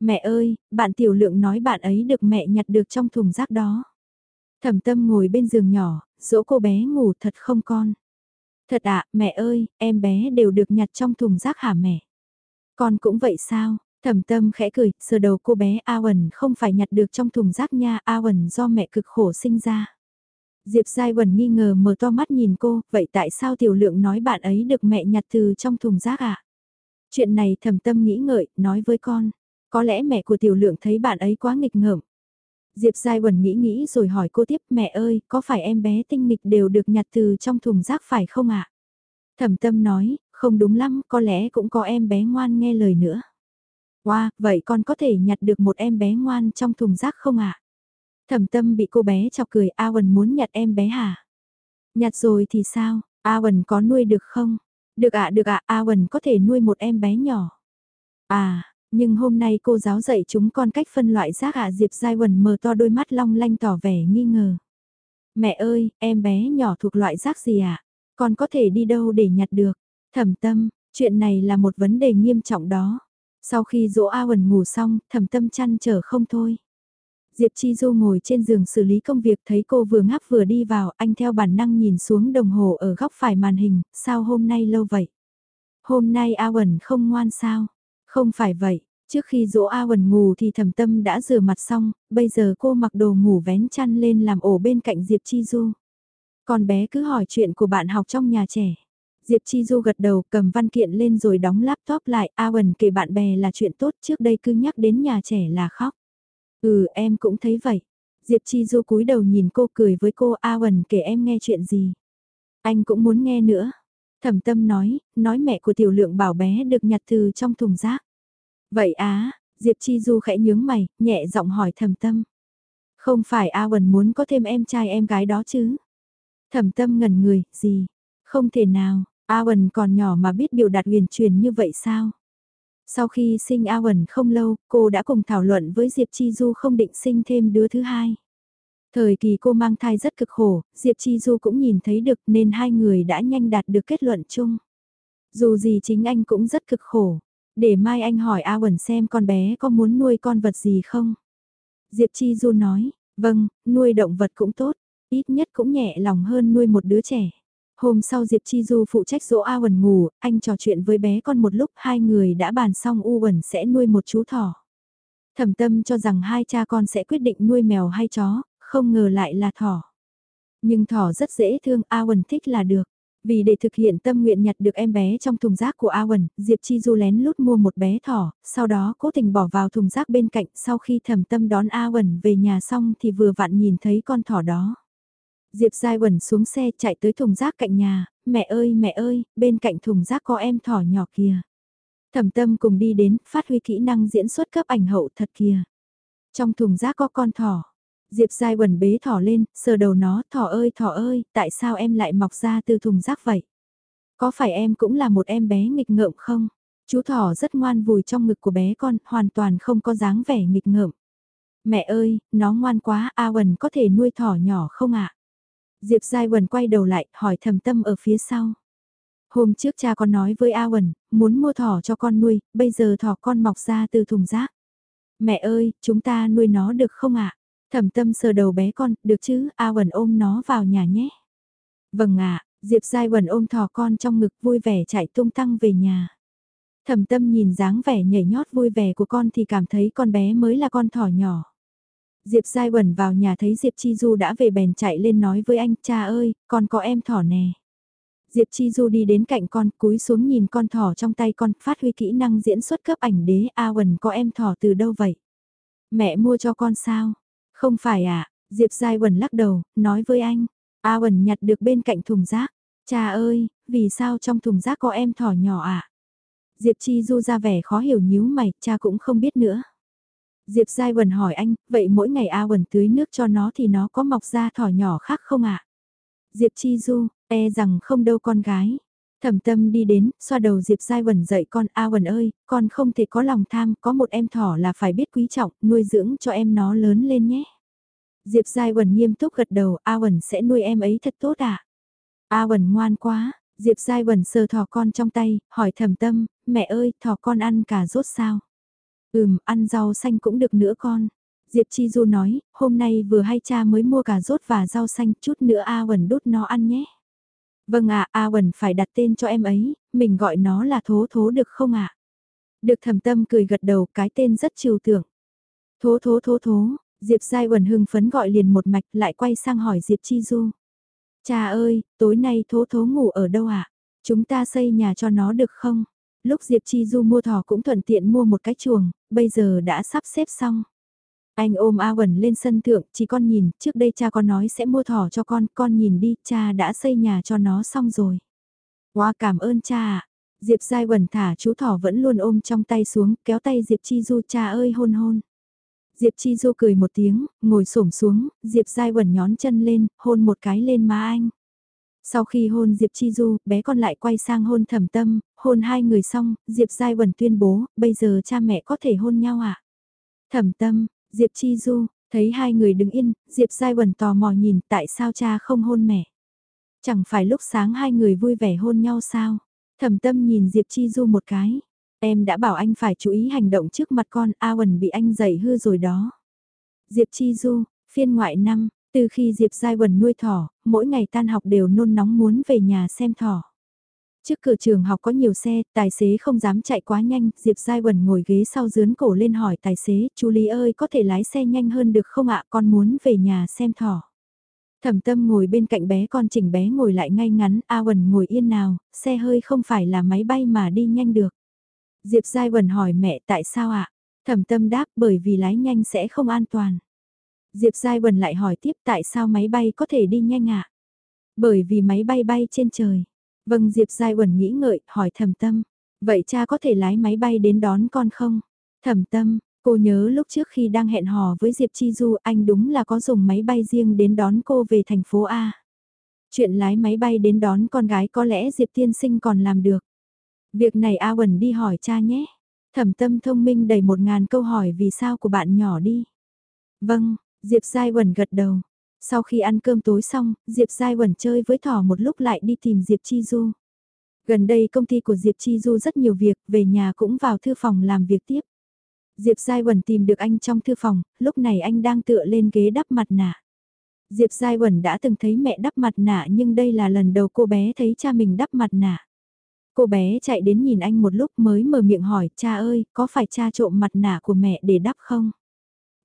Mẹ ơi, bạn tiểu lượng nói bạn ấy được mẹ nhặt được trong thùng rác đó. Thẩm tâm ngồi bên giường nhỏ, dỗ cô bé ngủ thật không con. Thật ạ, mẹ ơi, em bé đều được nhặt trong thùng rác hả mẹ? Con cũng vậy sao? Thẩm tâm khẽ cười, sờ đầu cô bé A Quẩn không phải nhặt được trong thùng rác nha, A Quẩn do mẹ cực khổ sinh ra. Diệp Giai quần nghi ngờ mở to mắt nhìn cô, vậy tại sao tiểu lượng nói bạn ấy được mẹ nhặt từ trong thùng rác ạ? À? Chuyện này thầm tâm nghĩ ngợi, nói với con, có lẽ mẹ của tiểu lượng thấy bạn ấy quá nghịch ngợm. Diệp Giai quần nghĩ nghĩ rồi hỏi cô tiếp, mẹ ơi, có phải em bé tinh nghịch đều được nhặt từ trong thùng rác phải không ạ? À? Thẩm tâm nói, không đúng lắm, có lẽ cũng có em bé ngoan nghe lời nữa. Wow, vậy con có thể nhặt được một em bé ngoan trong thùng rác không ạ? À? Thẩm tâm bị cô bé chọc cười, A muốn nhặt em bé hả? Nhặt rồi thì sao, A có nuôi được không? Được ạ, được ạ, A Quần có thể nuôi một em bé nhỏ. À, nhưng hôm nay cô giáo dạy chúng con cách phân loại rác ạ Diệp Giai Quần mở to đôi mắt long lanh tỏ vẻ nghi ngờ. Mẹ ơi, em bé nhỏ thuộc loại rác gì ạ? Con có thể đi đâu để nhặt được? Thẩm tâm, chuyện này là một vấn đề nghiêm trọng đó. Sau khi dỗ A Quần ngủ xong, thẩm tâm chăn trở không thôi. Diệp Chi Du ngồi trên giường xử lý công việc thấy cô vừa ngáp vừa đi vào, anh theo bản năng nhìn xuống đồng hồ ở góc phải màn hình, sao hôm nay lâu vậy? Hôm nay A Quần không ngoan sao? Không phải vậy, trước khi dỗ A Quần ngủ thì thẩm tâm đã rửa mặt xong, bây giờ cô mặc đồ ngủ vén chăn lên làm ổ bên cạnh Diệp Chi Du. Con bé cứ hỏi chuyện của bạn học trong nhà trẻ. Diệp Chi Du gật đầu cầm văn kiện lên rồi đóng laptop lại, A Quần kể bạn bè là chuyện tốt trước đây cứ nhắc đến nhà trẻ là khóc. Ừ em cũng thấy vậy. Diệp Chi Du cúi đầu nhìn cô cười với cô A Quần kể em nghe chuyện gì. Anh cũng muốn nghe nữa. Thẩm tâm nói, nói mẹ của tiểu lượng bảo bé được nhặt từ trong thùng rác. Vậy á, Diệp Chi Du khẽ nhướng mày, nhẹ giọng hỏi thẩm tâm. Không phải A Quần muốn có thêm em trai em gái đó chứ? Thẩm tâm ngẩn người, gì? Không thể nào, A Quần còn nhỏ mà biết biểu đạt huyền truyền như vậy sao? Sau khi sinh A Quần không lâu, cô đã cùng thảo luận với Diệp Chi Du không định sinh thêm đứa thứ hai. Thời kỳ cô mang thai rất cực khổ, Diệp Chi Du cũng nhìn thấy được nên hai người đã nhanh đạt được kết luận chung. Dù gì chính anh cũng rất cực khổ. Để mai anh hỏi A Quần xem con bé có muốn nuôi con vật gì không? Diệp Chi Du nói, vâng, nuôi động vật cũng tốt, ít nhất cũng nhẹ lòng hơn nuôi một đứa trẻ. Hôm sau Diệp Chi Du phụ trách dỗ A Uẩn ngủ, anh trò chuyện với bé con một lúc hai người đã bàn xong U Uẩn sẽ nuôi một chú thỏ. Thẩm tâm cho rằng hai cha con sẽ quyết định nuôi mèo hay chó, không ngờ lại là thỏ. Nhưng thỏ rất dễ thương, A Uẩn thích là được. Vì để thực hiện tâm nguyện nhặt được em bé trong thùng rác của A Uẩn, Diệp Chi Du lén lút mua một bé thỏ, sau đó cố tình bỏ vào thùng rác bên cạnh sau khi thẩm tâm đón A Uẩn về nhà xong thì vừa vặn nhìn thấy con thỏ đó. Diệp Giai Quần xuống xe chạy tới thùng rác cạnh nhà, mẹ ơi mẹ ơi, bên cạnh thùng rác có em thỏ nhỏ kìa. Thẩm tâm cùng đi đến, phát huy kỹ năng diễn xuất cấp ảnh hậu thật kìa. Trong thùng rác có con thỏ. Diệp Giai Quần bế thỏ lên, sờ đầu nó, thỏ ơi thỏ ơi, tại sao em lại mọc ra từ thùng rác vậy? Có phải em cũng là một em bé nghịch ngợm không? Chú thỏ rất ngoan vùi trong ngực của bé con, hoàn toàn không có dáng vẻ nghịch ngợm. Mẹ ơi, nó ngoan quá, A Quần có thể nuôi thỏ nhỏ không ạ? Diệp Giai Quần quay đầu lại, hỏi thầm tâm ở phía sau. Hôm trước cha con nói với A Quần, muốn mua thỏ cho con nuôi, bây giờ thỏ con mọc ra từ thùng rác. Mẹ ơi, chúng ta nuôi nó được không ạ? Thẩm tâm sờ đầu bé con, được chứ, A Quần ôm nó vào nhà nhé. Vâng ạ, Diệp Giai Quần ôm thỏ con trong ngực vui vẻ chạy tung tăng về nhà. Thẩm tâm nhìn dáng vẻ nhảy nhót vui vẻ của con thì cảm thấy con bé mới là con thỏ nhỏ. Diệp Giai Quẩn vào nhà thấy Diệp Chi Du đã về bèn chạy lên nói với anh, cha ơi, con có em thỏ nè. Diệp Chi Du đi đến cạnh con, cúi xuống nhìn con thỏ trong tay con, phát huy kỹ năng diễn xuất cấp ảnh đế, A Quẩn có em thỏ từ đâu vậy? Mẹ mua cho con sao? Không phải à, Diệp Giai Quẩn lắc đầu, nói với anh, A Quẩn nhặt được bên cạnh thùng rác. Cha ơi, vì sao trong thùng rác có em thỏ nhỏ à? Diệp Chi Du ra vẻ khó hiểu nhíu mày, cha cũng không biết nữa. Diệp Giai Quần hỏi anh, vậy mỗi ngày A Quần tưới nước cho nó thì nó có mọc ra thỏ nhỏ khác không ạ? Diệp Chi Du, e rằng không đâu con gái. Thẩm tâm đi đến, xoa đầu Diệp Giai Quần dậy con A Quần ơi, con không thể có lòng tham, có một em thỏ là phải biết quý trọng, nuôi dưỡng cho em nó lớn lên nhé. Diệp Giai Quần nghiêm túc gật đầu, A Quần sẽ nuôi em ấy thật tốt ạ. À? A Quần ngoan quá, Diệp Giai Quần sờ thỏ con trong tay, hỏi thẩm tâm, mẹ ơi, thỏ con ăn cà rốt sao? Ừm, ăn rau xanh cũng được nữa con. Diệp Chi Du nói, hôm nay vừa hay cha mới mua cà rốt và rau xanh, chút nữa A Quần đút nó ăn nhé. Vâng ạ, A Quần phải đặt tên cho em ấy, mình gọi nó là Thố Thố được không ạ? Được thầm tâm cười gật đầu, cái tên rất trừu tượng. Thố Thố Thố Thố, Diệp Giai Quần hưng phấn gọi liền một mạch lại quay sang hỏi Diệp Chi Du. Cha ơi, tối nay Thố Thố ngủ ở đâu ạ? Chúng ta xây nhà cho nó được không? Lúc Diệp Chi Du mua thỏ cũng thuận tiện mua một cái chuồng, bây giờ đã sắp xếp xong. Anh ôm A Quẩn lên sân thượng, chỉ con nhìn, trước đây cha con nói sẽ mua thỏ cho con, con nhìn đi, cha đã xây nhà cho nó xong rồi. Wow cảm ơn cha ạ. Diệp Giai Quẩn thả chú thỏ vẫn luôn ôm trong tay xuống, kéo tay Diệp Chi Du cha ơi hôn hôn. Diệp Chi Du cười một tiếng, ngồi xổm xuống, Diệp Giai Quẩn nhón chân lên, hôn một cái lên má anh. Sau khi hôn Diệp Chi Du, bé con lại quay sang hôn thẩm tâm, hôn hai người xong, Diệp Giai Quẩn tuyên bố, bây giờ cha mẹ có thể hôn nhau à? Thẩm tâm, Diệp Chi Du, thấy hai người đứng yên, Diệp Giai Quẩn tò mò nhìn tại sao cha không hôn mẹ. Chẳng phải lúc sáng hai người vui vẻ hôn nhau sao? Thẩm tâm nhìn Diệp Chi Du một cái. Em đã bảo anh phải chú ý hành động trước mặt con, A Quẩn bị anh dậy hư rồi đó. Diệp Chi Du, phiên ngoại năm, từ khi Diệp Giai Quần nuôi thỏ, mỗi ngày tan học đều nôn nóng muốn về nhà xem thỏ. Trước cửa trường học có nhiều xe, tài xế không dám chạy quá nhanh, Diệp Giai Quần ngồi ghế sau dướn cổ lên hỏi tài xế, chú Lý ơi có thể lái xe nhanh hơn được không ạ, con muốn về nhà xem thỏ. Thẩm tâm ngồi bên cạnh bé con chỉnh bé ngồi lại ngay ngắn, A Quần ngồi yên nào, xe hơi không phải là máy bay mà đi nhanh được. Diệp Giai Quần hỏi mẹ tại sao ạ? Thẩm tâm đáp bởi vì lái nhanh sẽ không an toàn. Diệp Giai Bần lại hỏi tiếp tại sao máy bay có thể đi nhanh ạ? Bởi vì máy bay bay trên trời. Vâng Diệp Giai Bần nghĩ ngợi, hỏi thẩm tâm. Vậy cha có thể lái máy bay đến đón con không? Thẩm tâm, cô nhớ lúc trước khi đang hẹn hò với Diệp Chi Du anh đúng là có dùng máy bay riêng đến đón cô về thành phố A. Chuyện lái máy bay đến đón con gái có lẽ Diệp tiên sinh còn làm được. Việc này A Quẩn đi hỏi cha nhé. Thẩm tâm thông minh đầy một ngàn câu hỏi vì sao của bạn nhỏ đi. Vâng, Diệp Giai Quẩn gật đầu. Sau khi ăn cơm tối xong, Diệp Giai Quẩn chơi với thỏ một lúc lại đi tìm Diệp Chi Du. Gần đây công ty của Diệp Chi Du rất nhiều việc, về nhà cũng vào thư phòng làm việc tiếp. Diệp Giai Quẩn tìm được anh trong thư phòng, lúc này anh đang tựa lên ghế đắp mặt nạ. Diệp Giai Quẩn đã từng thấy mẹ đắp mặt nạ nhưng đây là lần đầu cô bé thấy cha mình đắp mặt nạ. Cô bé chạy đến nhìn anh một lúc mới mở miệng hỏi, cha ơi, có phải cha trộm mặt nạ của mẹ để đắp không?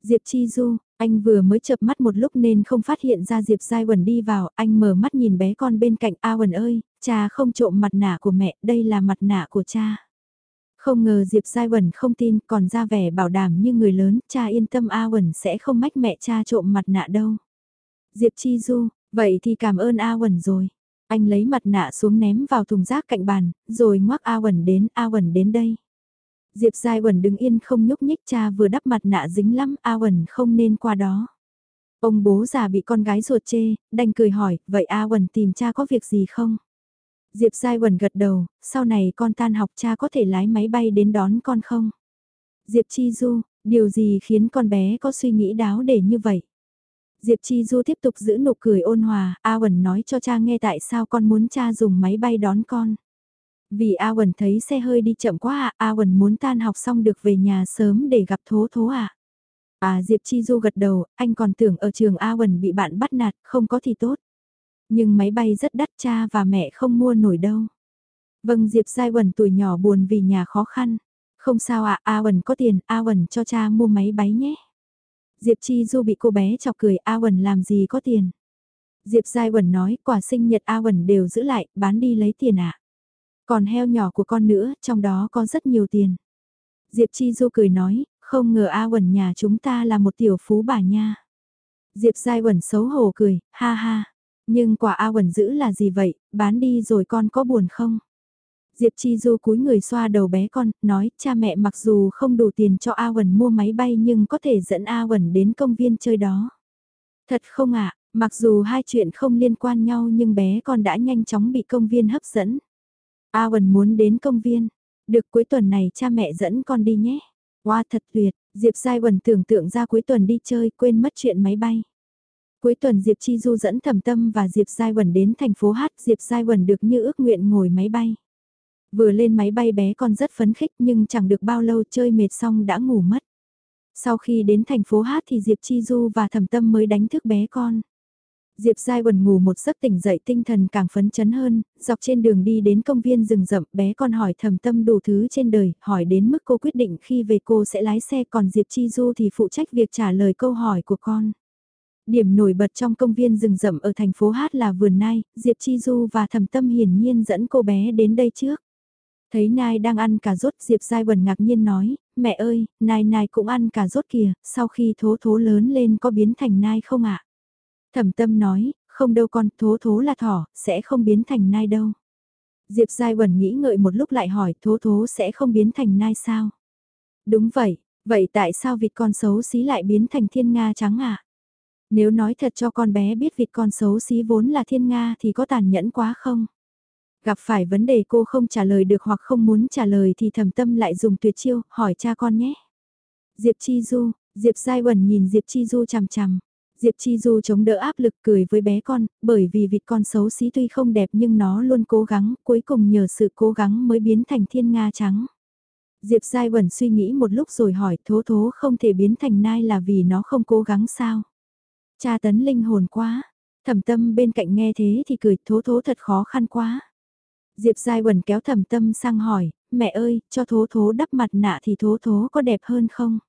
Diệp Chi Du, anh vừa mới chập mắt một lúc nên không phát hiện ra Diệp Giai Quẩn đi vào, anh mở mắt nhìn bé con bên cạnh A Quẩn ơi, cha không trộm mặt nạ của mẹ, đây là mặt nạ của cha. Không ngờ Diệp Giai Quẩn không tin, còn ra vẻ bảo đảm như người lớn, cha yên tâm A Quẩn sẽ không mách mẹ cha trộm mặt nạ đâu. Diệp Chi Du, vậy thì cảm ơn A Quẩn rồi. Anh lấy mặt nạ xuống ném vào thùng rác cạnh bàn, rồi ngoác A Quẩn đến, A Quẩn đến đây. Diệp Giai Uẩn đứng yên không nhúc nhích cha vừa đắp mặt nạ dính lắm, A Uẩn không nên qua đó. Ông bố già bị con gái ruột chê, đành cười hỏi, vậy A Uẩn tìm cha có việc gì không? Diệp Giai Uẩn gật đầu, sau này con tan học cha có thể lái máy bay đến đón con không? Diệp Chi Du, điều gì khiến con bé có suy nghĩ đáo để như vậy? Diệp Chi Du tiếp tục giữ nụ cười ôn hòa, A Uẩn nói cho cha nghe tại sao con muốn cha dùng máy bay đón con. Vì A quần thấy xe hơi đi chậm quá à, A quần muốn tan học xong được về nhà sớm để gặp Thố Thố à. À Diệp Chi Du gật đầu, anh còn tưởng ở trường A quần bị bạn bắt nạt, không có thì tốt. Nhưng máy bay rất đắt cha và mẹ không mua nổi đâu. Vâng Diệp Giai quần tuổi nhỏ buồn vì nhà khó khăn. Không sao ạ, à, A quần có tiền, A quần cho cha mua máy bay nhé. Diệp Chi Du bị cô bé chọc cười, A quần làm gì có tiền. Diệp Giai quần nói, quả sinh nhật A quần đều giữ lại, bán đi lấy tiền ạ. À. Còn heo nhỏ của con nữa, trong đó có rất nhiều tiền. Diệp Chi Du cười nói, không ngờ A Quẩn nhà chúng ta là một tiểu phú bà nha. Diệp Giai Quẩn xấu hổ cười, ha ha. Nhưng quả A Quẩn giữ là gì vậy, bán đi rồi con có buồn không? Diệp Chi Du cúi người xoa đầu bé con, nói cha mẹ mặc dù không đủ tiền cho A Quẩn mua máy bay nhưng có thể dẫn A Quẩn đến công viên chơi đó. Thật không ạ, mặc dù hai chuyện không liên quan nhau nhưng bé con đã nhanh chóng bị công viên hấp dẫn. A Quẩn muốn đến công viên, được cuối tuần này cha mẹ dẫn con đi nhé. Wow thật tuyệt, Diệp Giai Quẩn tưởng tượng ra cuối tuần đi chơi quên mất chuyện máy bay. Cuối tuần Diệp Chi Du dẫn Thẩm Tâm và Diệp Giai Quẩn đến thành phố Hát, Diệp Giai Quẩn được như ước nguyện ngồi máy bay. Vừa lên máy bay bé con rất phấn khích nhưng chẳng được bao lâu chơi mệt xong đã ngủ mất. Sau khi đến thành phố Hát thì Diệp Chi Du và Thẩm Tâm mới đánh thức bé con. Diệp Giai Quần ngủ một giấc tỉnh dậy tinh thần càng phấn chấn hơn, dọc trên đường đi đến công viên rừng rậm bé con hỏi thầm tâm đủ thứ trên đời, hỏi đến mức cô quyết định khi về cô sẽ lái xe còn Diệp Chi Du thì phụ trách việc trả lời câu hỏi của con. Điểm nổi bật trong công viên rừng rậm ở thành phố Hát là vườn nai, Diệp Chi Du và thầm tâm hiển nhiên dẫn cô bé đến đây trước. Thấy Nai đang ăn cà rốt Diệp Giai Quần ngạc nhiên nói, mẹ ơi, Nai Nai cũng ăn cà rốt kìa, sau khi thố thố lớn lên có biến thành Nai không ạ? Thẩm tâm nói, không đâu con, thố thố là thỏ, sẽ không biến thành Nai đâu. Diệp Giai Quẩn nghĩ ngợi một lúc lại hỏi thố thố sẽ không biến thành Nai sao? Đúng vậy, vậy tại sao vịt con xấu xí lại biến thành thiên nga trắng ạ? Nếu nói thật cho con bé biết vịt con xấu xí vốn là thiên Nga thì có tàn nhẫn quá không? Gặp phải vấn đề cô không trả lời được hoặc không muốn trả lời thì thầm tâm lại dùng tuyệt chiêu, hỏi cha con nhé. Diệp Chi Du, Diệp Giai Quẩn nhìn Diệp Chi Du chằm chằm. Diệp Chi Du chống đỡ áp lực cười với bé con, bởi vì vịt con xấu xí tuy không đẹp nhưng nó luôn cố gắng, cuối cùng nhờ sự cố gắng mới biến thành thiên nga trắng. Diệp Giai Quẩn suy nghĩ một lúc rồi hỏi thố thố không thể biến thành nai là vì nó không cố gắng sao. Cha tấn linh hồn quá, thẩm tâm bên cạnh nghe thế thì cười thố thố thật khó khăn quá. Diệp Giai Quẩn kéo thẩm tâm sang hỏi, mẹ ơi, cho thố thố đắp mặt nạ thì thố thố có đẹp hơn không?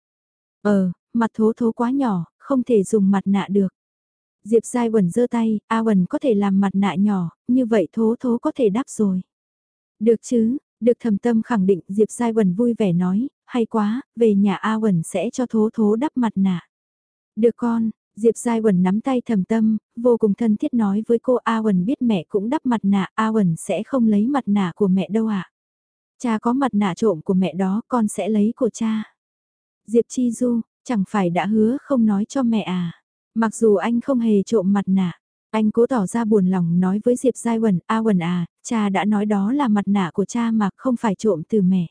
Ờ, mặt thố thố quá nhỏ, không thể dùng mặt nạ được. Diệp Giai Quẩn giơ tay, A Quẩn có thể làm mặt nạ nhỏ, như vậy thố thố có thể đắp rồi. Được chứ, được thầm tâm khẳng định Diệp Giai Quẩn vui vẻ nói, hay quá, về nhà A Quẩn sẽ cho thố thố đắp mặt nạ. Được con, Diệp Giai Quẩn nắm tay thầm tâm, vô cùng thân thiết nói với cô A Quẩn biết mẹ cũng đắp mặt nạ, A Quẩn sẽ không lấy mặt nạ của mẹ đâu ạ. À? Cha có mặt nạ trộm của mẹ đó, con sẽ lấy của cha. Diệp Chi Du, chẳng phải đã hứa không nói cho mẹ à. Mặc dù anh không hề trộm mặt nạ, anh cố tỏ ra buồn lòng nói với Diệp Giai Quần, A Quần à, cha đã nói đó là mặt nạ của cha mà không phải trộm từ mẹ.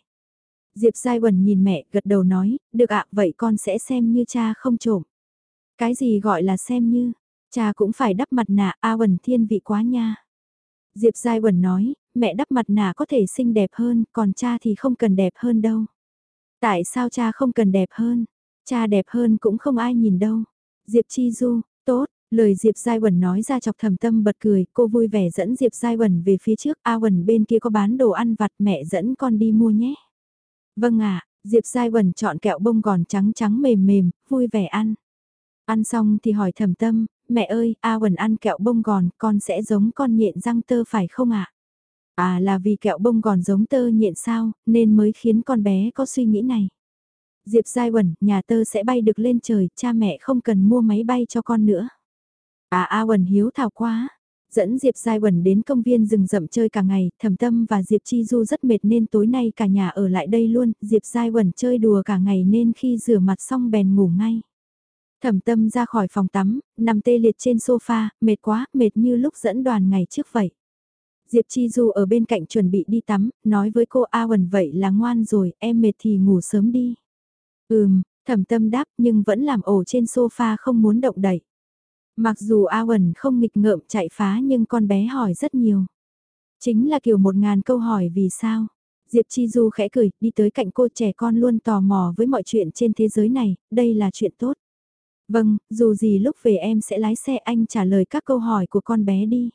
Diệp Giai Quần nhìn mẹ gật đầu nói, được ạ vậy con sẽ xem như cha không trộm. Cái gì gọi là xem như, cha cũng phải đắp mặt nạ A Quần thiên vị quá nha. Diệp Giai Quần nói, mẹ đắp mặt nạ có thể xinh đẹp hơn, còn cha thì không cần đẹp hơn đâu. Tại sao cha không cần đẹp hơn? Cha đẹp hơn cũng không ai nhìn đâu. Diệp Chi Du, tốt, lời Diệp Giai Quẩn nói ra chọc thầm tâm bật cười, cô vui vẻ dẫn Diệp Giai Quẩn về phía trước, A Quẩn bên kia có bán đồ ăn vặt mẹ dẫn con đi mua nhé. Vâng ạ, Diệp Giai Quẩn chọn kẹo bông gòn trắng trắng mềm mềm, vui vẻ ăn. Ăn xong thì hỏi thầm tâm, mẹ ơi, A Quẩn ăn kẹo bông gòn, con sẽ giống con nhện răng tơ phải không ạ? À là vì kẹo bông gòn giống tơ nhện sao, nên mới khiến con bé có suy nghĩ này. Diệp Giai Quẩn, nhà tơ sẽ bay được lên trời, cha mẹ không cần mua máy bay cho con nữa. À A Quẩn hiếu thảo quá. Dẫn Diệp Giai Quẩn đến công viên rừng rậm chơi cả ngày, thầm tâm và Diệp Chi Du rất mệt nên tối nay cả nhà ở lại đây luôn, Diệp Giai Quẩn chơi đùa cả ngày nên khi rửa mặt xong bèn ngủ ngay. Thẩm tâm ra khỏi phòng tắm, nằm tê liệt trên sofa, mệt quá, mệt như lúc dẫn đoàn ngày trước vậy. Diệp Chi Du ở bên cạnh chuẩn bị đi tắm, nói với cô A Quẩn vậy là ngoan rồi, em mệt thì ngủ sớm đi. Ừm, thẩm tâm đáp nhưng vẫn làm ổ trên sofa không muốn động đậy. Mặc dù A Quẩn không nghịch ngợm chạy phá nhưng con bé hỏi rất nhiều. Chính là kiểu một ngàn câu hỏi vì sao. Diệp Chi Du khẽ cười, đi tới cạnh cô trẻ con luôn tò mò với mọi chuyện trên thế giới này, đây là chuyện tốt. Vâng, dù gì lúc về em sẽ lái xe anh trả lời các câu hỏi của con bé đi.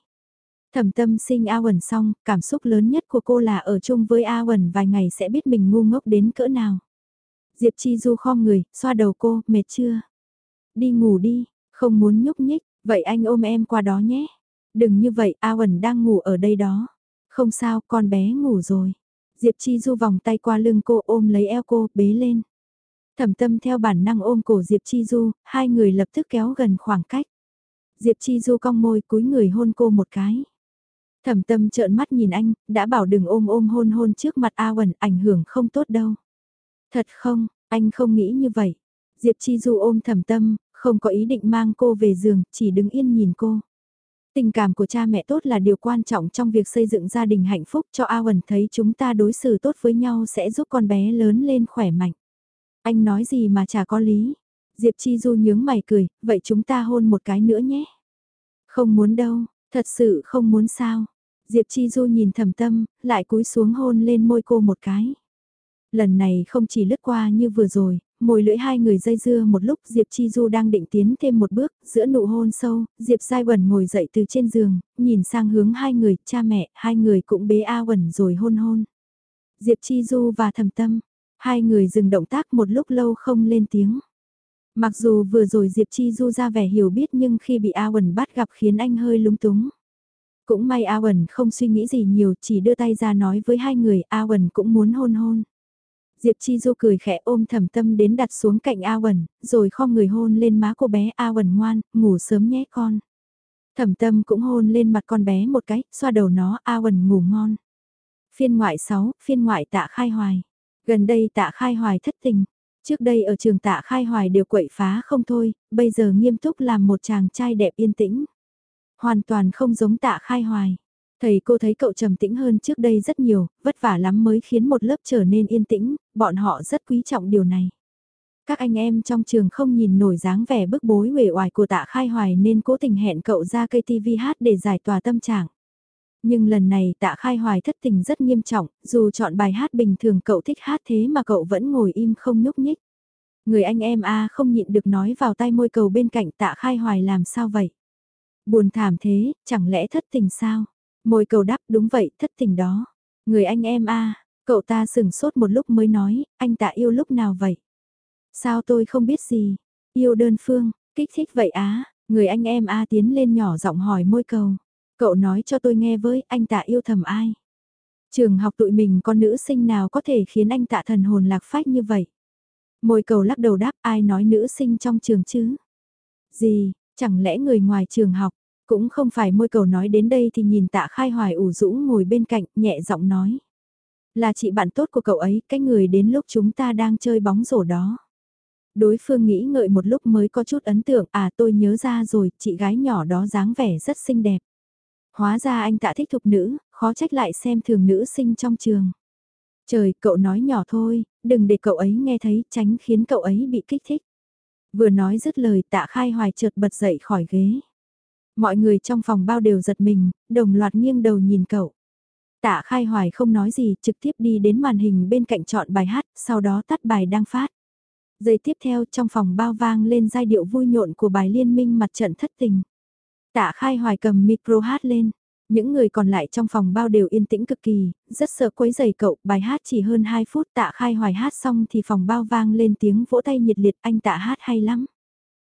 Thẩm tâm sinh A Quẩn xong, cảm xúc lớn nhất của cô là ở chung với A Quẩn vài ngày sẽ biết mình ngu ngốc đến cỡ nào. Diệp Chi Du khom người, xoa đầu cô, mệt chưa? Đi ngủ đi, không muốn nhúc nhích, vậy anh ôm em qua đó nhé. Đừng như vậy, A Uẩn đang ngủ ở đây đó. Không sao, con bé ngủ rồi. Diệp Chi Du vòng tay qua lưng cô ôm lấy eo cô, bế lên. Thẩm tâm theo bản năng ôm cổ Diệp Chi Du, hai người lập tức kéo gần khoảng cách. Diệp Chi Du cong môi cúi người hôn cô một cái. Thẩm tâm trợn mắt nhìn anh, đã bảo đừng ôm ôm hôn hôn trước mặt A Uẩn, ảnh hưởng không tốt đâu. Thật không, anh không nghĩ như vậy. Diệp Chi Du ôm thẩm tâm, không có ý định mang cô về giường, chỉ đứng yên nhìn cô. Tình cảm của cha mẹ tốt là điều quan trọng trong việc xây dựng gia đình hạnh phúc cho A Quẩn thấy chúng ta đối xử tốt với nhau sẽ giúp con bé lớn lên khỏe mạnh. Anh nói gì mà chả có lý. Diệp Chi Du nhướng mày cười, vậy chúng ta hôn một cái nữa nhé. Không muốn đâu, thật sự không muốn sao. Diệp Chi Du nhìn thầm tâm, lại cúi xuống hôn lên môi cô một cái. Lần này không chỉ lướt qua như vừa rồi, môi lưỡi hai người dây dưa một lúc Diệp Chi Du đang định tiến thêm một bước, giữa nụ hôn sâu, Diệp Giai Quẩn ngồi dậy từ trên giường, nhìn sang hướng hai người, cha mẹ, hai người cũng bế A Quẩn rồi hôn hôn. Diệp Chi Du và thầm tâm, hai người dừng động tác một lúc lâu không lên tiếng. Mặc dù vừa rồi Diệp Chi Du ra vẻ hiểu biết nhưng khi bị A Quẩn bắt gặp khiến anh hơi lúng túng. Cũng may A Quẩn không suy nghĩ gì nhiều chỉ đưa tay ra nói với hai người A Quẩn cũng muốn hôn hôn. Diệp Chi Du cười khẽ ôm thầm tâm đến đặt xuống cạnh A Quần, rồi kho người hôn lên má cô bé A Quần ngoan, ngủ sớm nhé con. Thẩm tâm cũng hôn lên mặt con bé một cái, xoa đầu nó A Quần ngủ ngon. Phiên ngoại 6, phiên ngoại tạ khai hoài. Gần đây tạ khai hoài thất tình. Trước đây ở trường tạ khai hoài đều quậy phá không thôi, bây giờ nghiêm túc làm một chàng trai đẹp yên tĩnh. Hoàn toàn không giống tạ khai hoài. Thầy cô thấy cậu trầm tĩnh hơn trước đây rất nhiều, vất vả lắm mới khiến một lớp trở nên yên tĩnh, bọn họ rất quý trọng điều này. Các anh em trong trường không nhìn nổi dáng vẻ bức bối uể oải của tạ khai hoài nên cố tình hẹn cậu ra cây TV hát để giải tỏa tâm trạng. Nhưng lần này tạ khai hoài thất tình rất nghiêm trọng, dù chọn bài hát bình thường cậu thích hát thế mà cậu vẫn ngồi im không nhúc nhích. Người anh em A không nhịn được nói vào tay môi cầu bên cạnh tạ khai hoài làm sao vậy? Buồn thảm thế, chẳng lẽ thất tình sao? Môi cầu đáp đúng vậy, thất tình đó. Người anh em A, cậu ta sừng sốt một lúc mới nói, anh ta yêu lúc nào vậy? Sao tôi không biết gì? Yêu đơn phương, kích thích vậy á, người anh em A tiến lên nhỏ giọng hỏi môi cầu. Cậu nói cho tôi nghe với, anh ta yêu thầm ai? Trường học tụi mình con nữ sinh nào có thể khiến anh tạ thần hồn lạc phách như vậy? Môi cầu lắc đầu đáp ai nói nữ sinh trong trường chứ? Gì, chẳng lẽ người ngoài trường học, cũng không phải môi cầu nói đến đây thì nhìn tạ khai hoài ủ rũ ngồi bên cạnh nhẹ giọng nói. Là chị bạn tốt của cậu ấy, cái người đến lúc chúng ta đang chơi bóng rổ đó. Đối phương nghĩ ngợi một lúc mới có chút ấn tượng, à tôi nhớ ra rồi, chị gái nhỏ đó dáng vẻ rất xinh đẹp. Hóa ra anh tạ thích thục nữ, khó trách lại xem thường nữ sinh trong trường. Trời, cậu nói nhỏ thôi, đừng để cậu ấy nghe thấy, tránh khiến cậu ấy bị kích thích. Vừa nói dứt lời tạ khai hoài chợt bật dậy khỏi ghế. Mọi người trong phòng bao đều giật mình, đồng loạt nghiêng đầu nhìn cậu. Tạ khai hoài không nói gì, trực tiếp đi đến màn hình bên cạnh chọn bài hát, sau đó tắt bài đang phát. Giây tiếp theo trong phòng bao vang lên giai điệu vui nhộn của bài liên minh mặt trận thất tình. Tạ khai hoài cầm micro hát lên. Những người còn lại trong phòng bao đều yên tĩnh cực kỳ, rất sợ quấy giày cậu, bài hát chỉ hơn 2 phút tạ khai hoài hát xong thì phòng bao vang lên tiếng vỗ tay nhiệt liệt anh tạ hát hay lắm.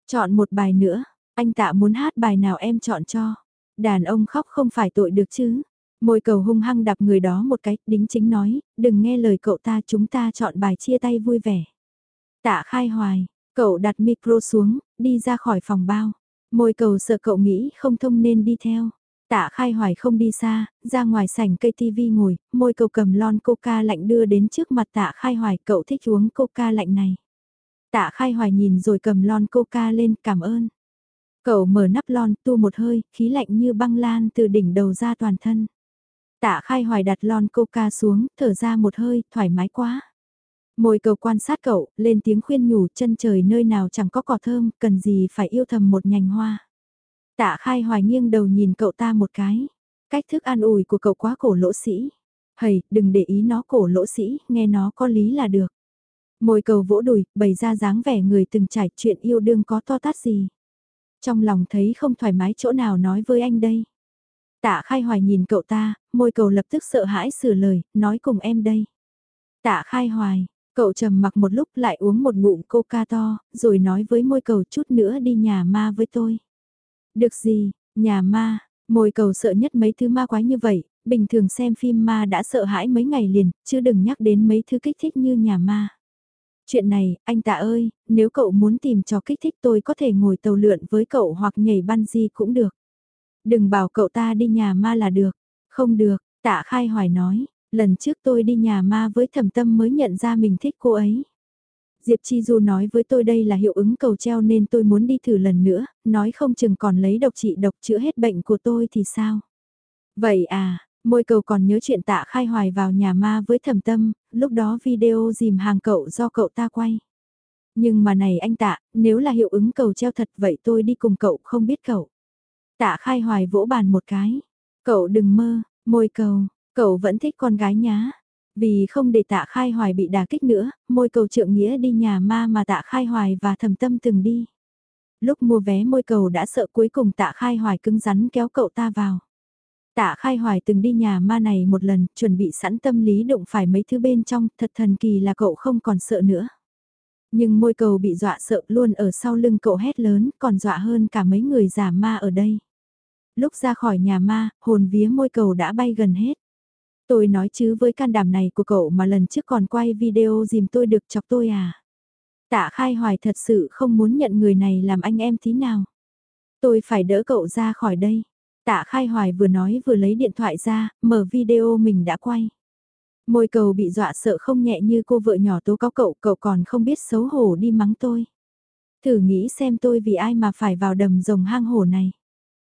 Chọn một bài nữa, anh tạ muốn hát bài nào em chọn cho. Đàn ông khóc không phải tội được chứ. Môi cầu hung hăng đập người đó một cái, đính chính nói, đừng nghe lời cậu ta chúng ta chọn bài chia tay vui vẻ. Tạ khai hoài, cậu đặt micro xuống, đi ra khỏi phòng bao. Môi cầu sợ cậu nghĩ không thông nên đi theo. Tạ khai hoài không đi xa, ra ngoài sảnh cây tivi ngồi, môi cầu cầm lon coca lạnh đưa đến trước mặt tạ khai hoài, cậu thích uống coca lạnh này. Tạ khai hoài nhìn rồi cầm lon coca lên, cảm ơn. Cậu mở nắp lon, tu một hơi, khí lạnh như băng lan từ đỉnh đầu ra toàn thân. Tạ khai hoài đặt lon coca xuống, thở ra một hơi, thoải mái quá. Môi cầu quan sát cậu, lên tiếng khuyên nhủ chân trời nơi nào chẳng có cỏ thơm, cần gì phải yêu thầm một nhành hoa. Tạ khai hoài nghiêng đầu nhìn cậu ta một cái. Cách thức an ủi của cậu quá cổ lỗ sĩ. Hầy, đừng để ý nó cổ lỗ sĩ, nghe nó có lý là được. Môi cầu vỗ đùi, bày ra dáng vẻ người từng trải chuyện yêu đương có to tát gì. Trong lòng thấy không thoải mái chỗ nào nói với anh đây. Tạ khai hoài nhìn cậu ta, môi cầu lập tức sợ hãi sửa lời, nói cùng em đây. Tạ khai hoài, cậu trầm mặc một lúc lại uống một ngụm coca to, rồi nói với môi cầu chút nữa đi nhà ma với tôi. Được gì, nhà ma, môi cầu sợ nhất mấy thứ ma quái như vậy, bình thường xem phim ma đã sợ hãi mấy ngày liền, chứ đừng nhắc đến mấy thứ kích thích như nhà ma. Chuyện này, anh tạ ơi, nếu cậu muốn tìm trò kích thích tôi có thể ngồi tàu lượn với cậu hoặc nhảy bungee cũng được. Đừng bảo cậu ta đi nhà ma là được. Không được, tạ khai hoài nói, lần trước tôi đi nhà ma với thẩm tâm mới nhận ra mình thích cô ấy. Diệp Chi Du nói với tôi đây là hiệu ứng cầu treo nên tôi muốn đi thử lần nữa, nói không chừng còn lấy độc trị độc chữa hết bệnh của tôi thì sao? Vậy à, môi cầu còn nhớ chuyện tạ khai hoài vào nhà ma với thẩm tâm, lúc đó video dìm hàng cậu do cậu ta quay. Nhưng mà này anh tạ, nếu là hiệu ứng cầu treo thật vậy tôi đi cùng cậu không biết cậu. Tạ khai hoài vỗ bàn một cái. Cậu đừng mơ, môi cầu, cậu vẫn thích con gái nhá. Vì không để tạ khai hoài bị đả kích nữa, môi cầu trượng nghĩa đi nhà ma mà tạ khai hoài và thầm tâm từng đi. Lúc mua vé môi cầu đã sợ cuối cùng tạ khai hoài cứng rắn kéo cậu ta vào. Tạ khai hoài từng đi nhà ma này một lần, chuẩn bị sẵn tâm lý đụng phải mấy thứ bên trong, thật thần kỳ là cậu không còn sợ nữa. Nhưng môi cầu bị dọa sợ luôn ở sau lưng cậu hét lớn, còn dọa hơn cả mấy người giả ma ở đây. Lúc ra khỏi nhà ma, hồn vía môi cầu đã bay gần hết. Tôi nói chứ với can đảm này của cậu mà lần trước còn quay video dìm tôi được chọc tôi à. Tạ khai hoài thật sự không muốn nhận người này làm anh em tí nào. Tôi phải đỡ cậu ra khỏi đây. Tạ khai hoài vừa nói vừa lấy điện thoại ra, mở video mình đã quay. Môi cầu bị dọa sợ không nhẹ như cô vợ nhỏ tố cáo cậu, cậu còn không biết xấu hổ đi mắng tôi. Thử nghĩ xem tôi vì ai mà phải vào đầm rồng hang hổ này.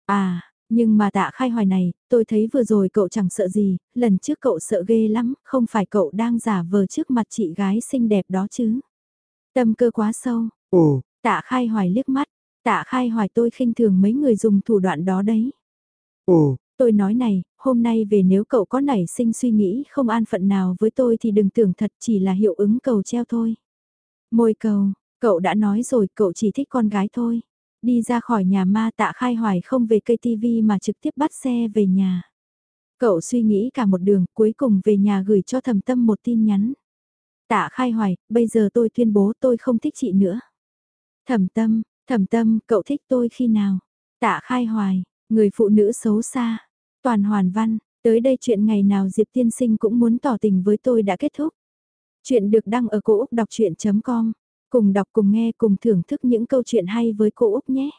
À, nhưng mà tạ khai hoài này, tôi thấy vừa rồi cậu chẳng sợ gì, lần trước cậu sợ ghê lắm, không phải cậu đang giả vờ trước mặt chị gái xinh đẹp đó chứ. Tâm cơ quá sâu. Ồ, tạ khai hoài liếc mắt, tạ khai hoài tôi khinh thường mấy người dùng thủ đoạn đó đấy ồ, Tôi nói này, hôm nay về nếu cậu có nảy sinh suy nghĩ không an phận nào với tôi thì đừng tưởng thật chỉ là hiệu ứng cầu treo thôi. Môi cầu, cậu đã nói rồi cậu chỉ thích con gái thôi. Đi ra khỏi nhà ma tạ khai hoài không về cây tivi mà trực tiếp bắt xe về nhà. Cậu suy nghĩ cả một đường cuối cùng về nhà gửi cho thầm tâm một tin nhắn. Tạ khai hoài, bây giờ tôi tuyên bố tôi không thích chị nữa. Thẩm tâm, thẩm tâm, cậu thích tôi khi nào? Tạ khai hoài, người phụ nữ xấu xa. Toàn hoàn văn, tới đây chuyện ngày nào Diệp Tiên Sinh cũng muốn tỏ tình với tôi đã kết thúc. Chuyện được đăng ở cổ Úc đọc chuyện.com. Cùng đọc cùng nghe cùng thưởng thức những câu chuyện hay với cô Úc nhé.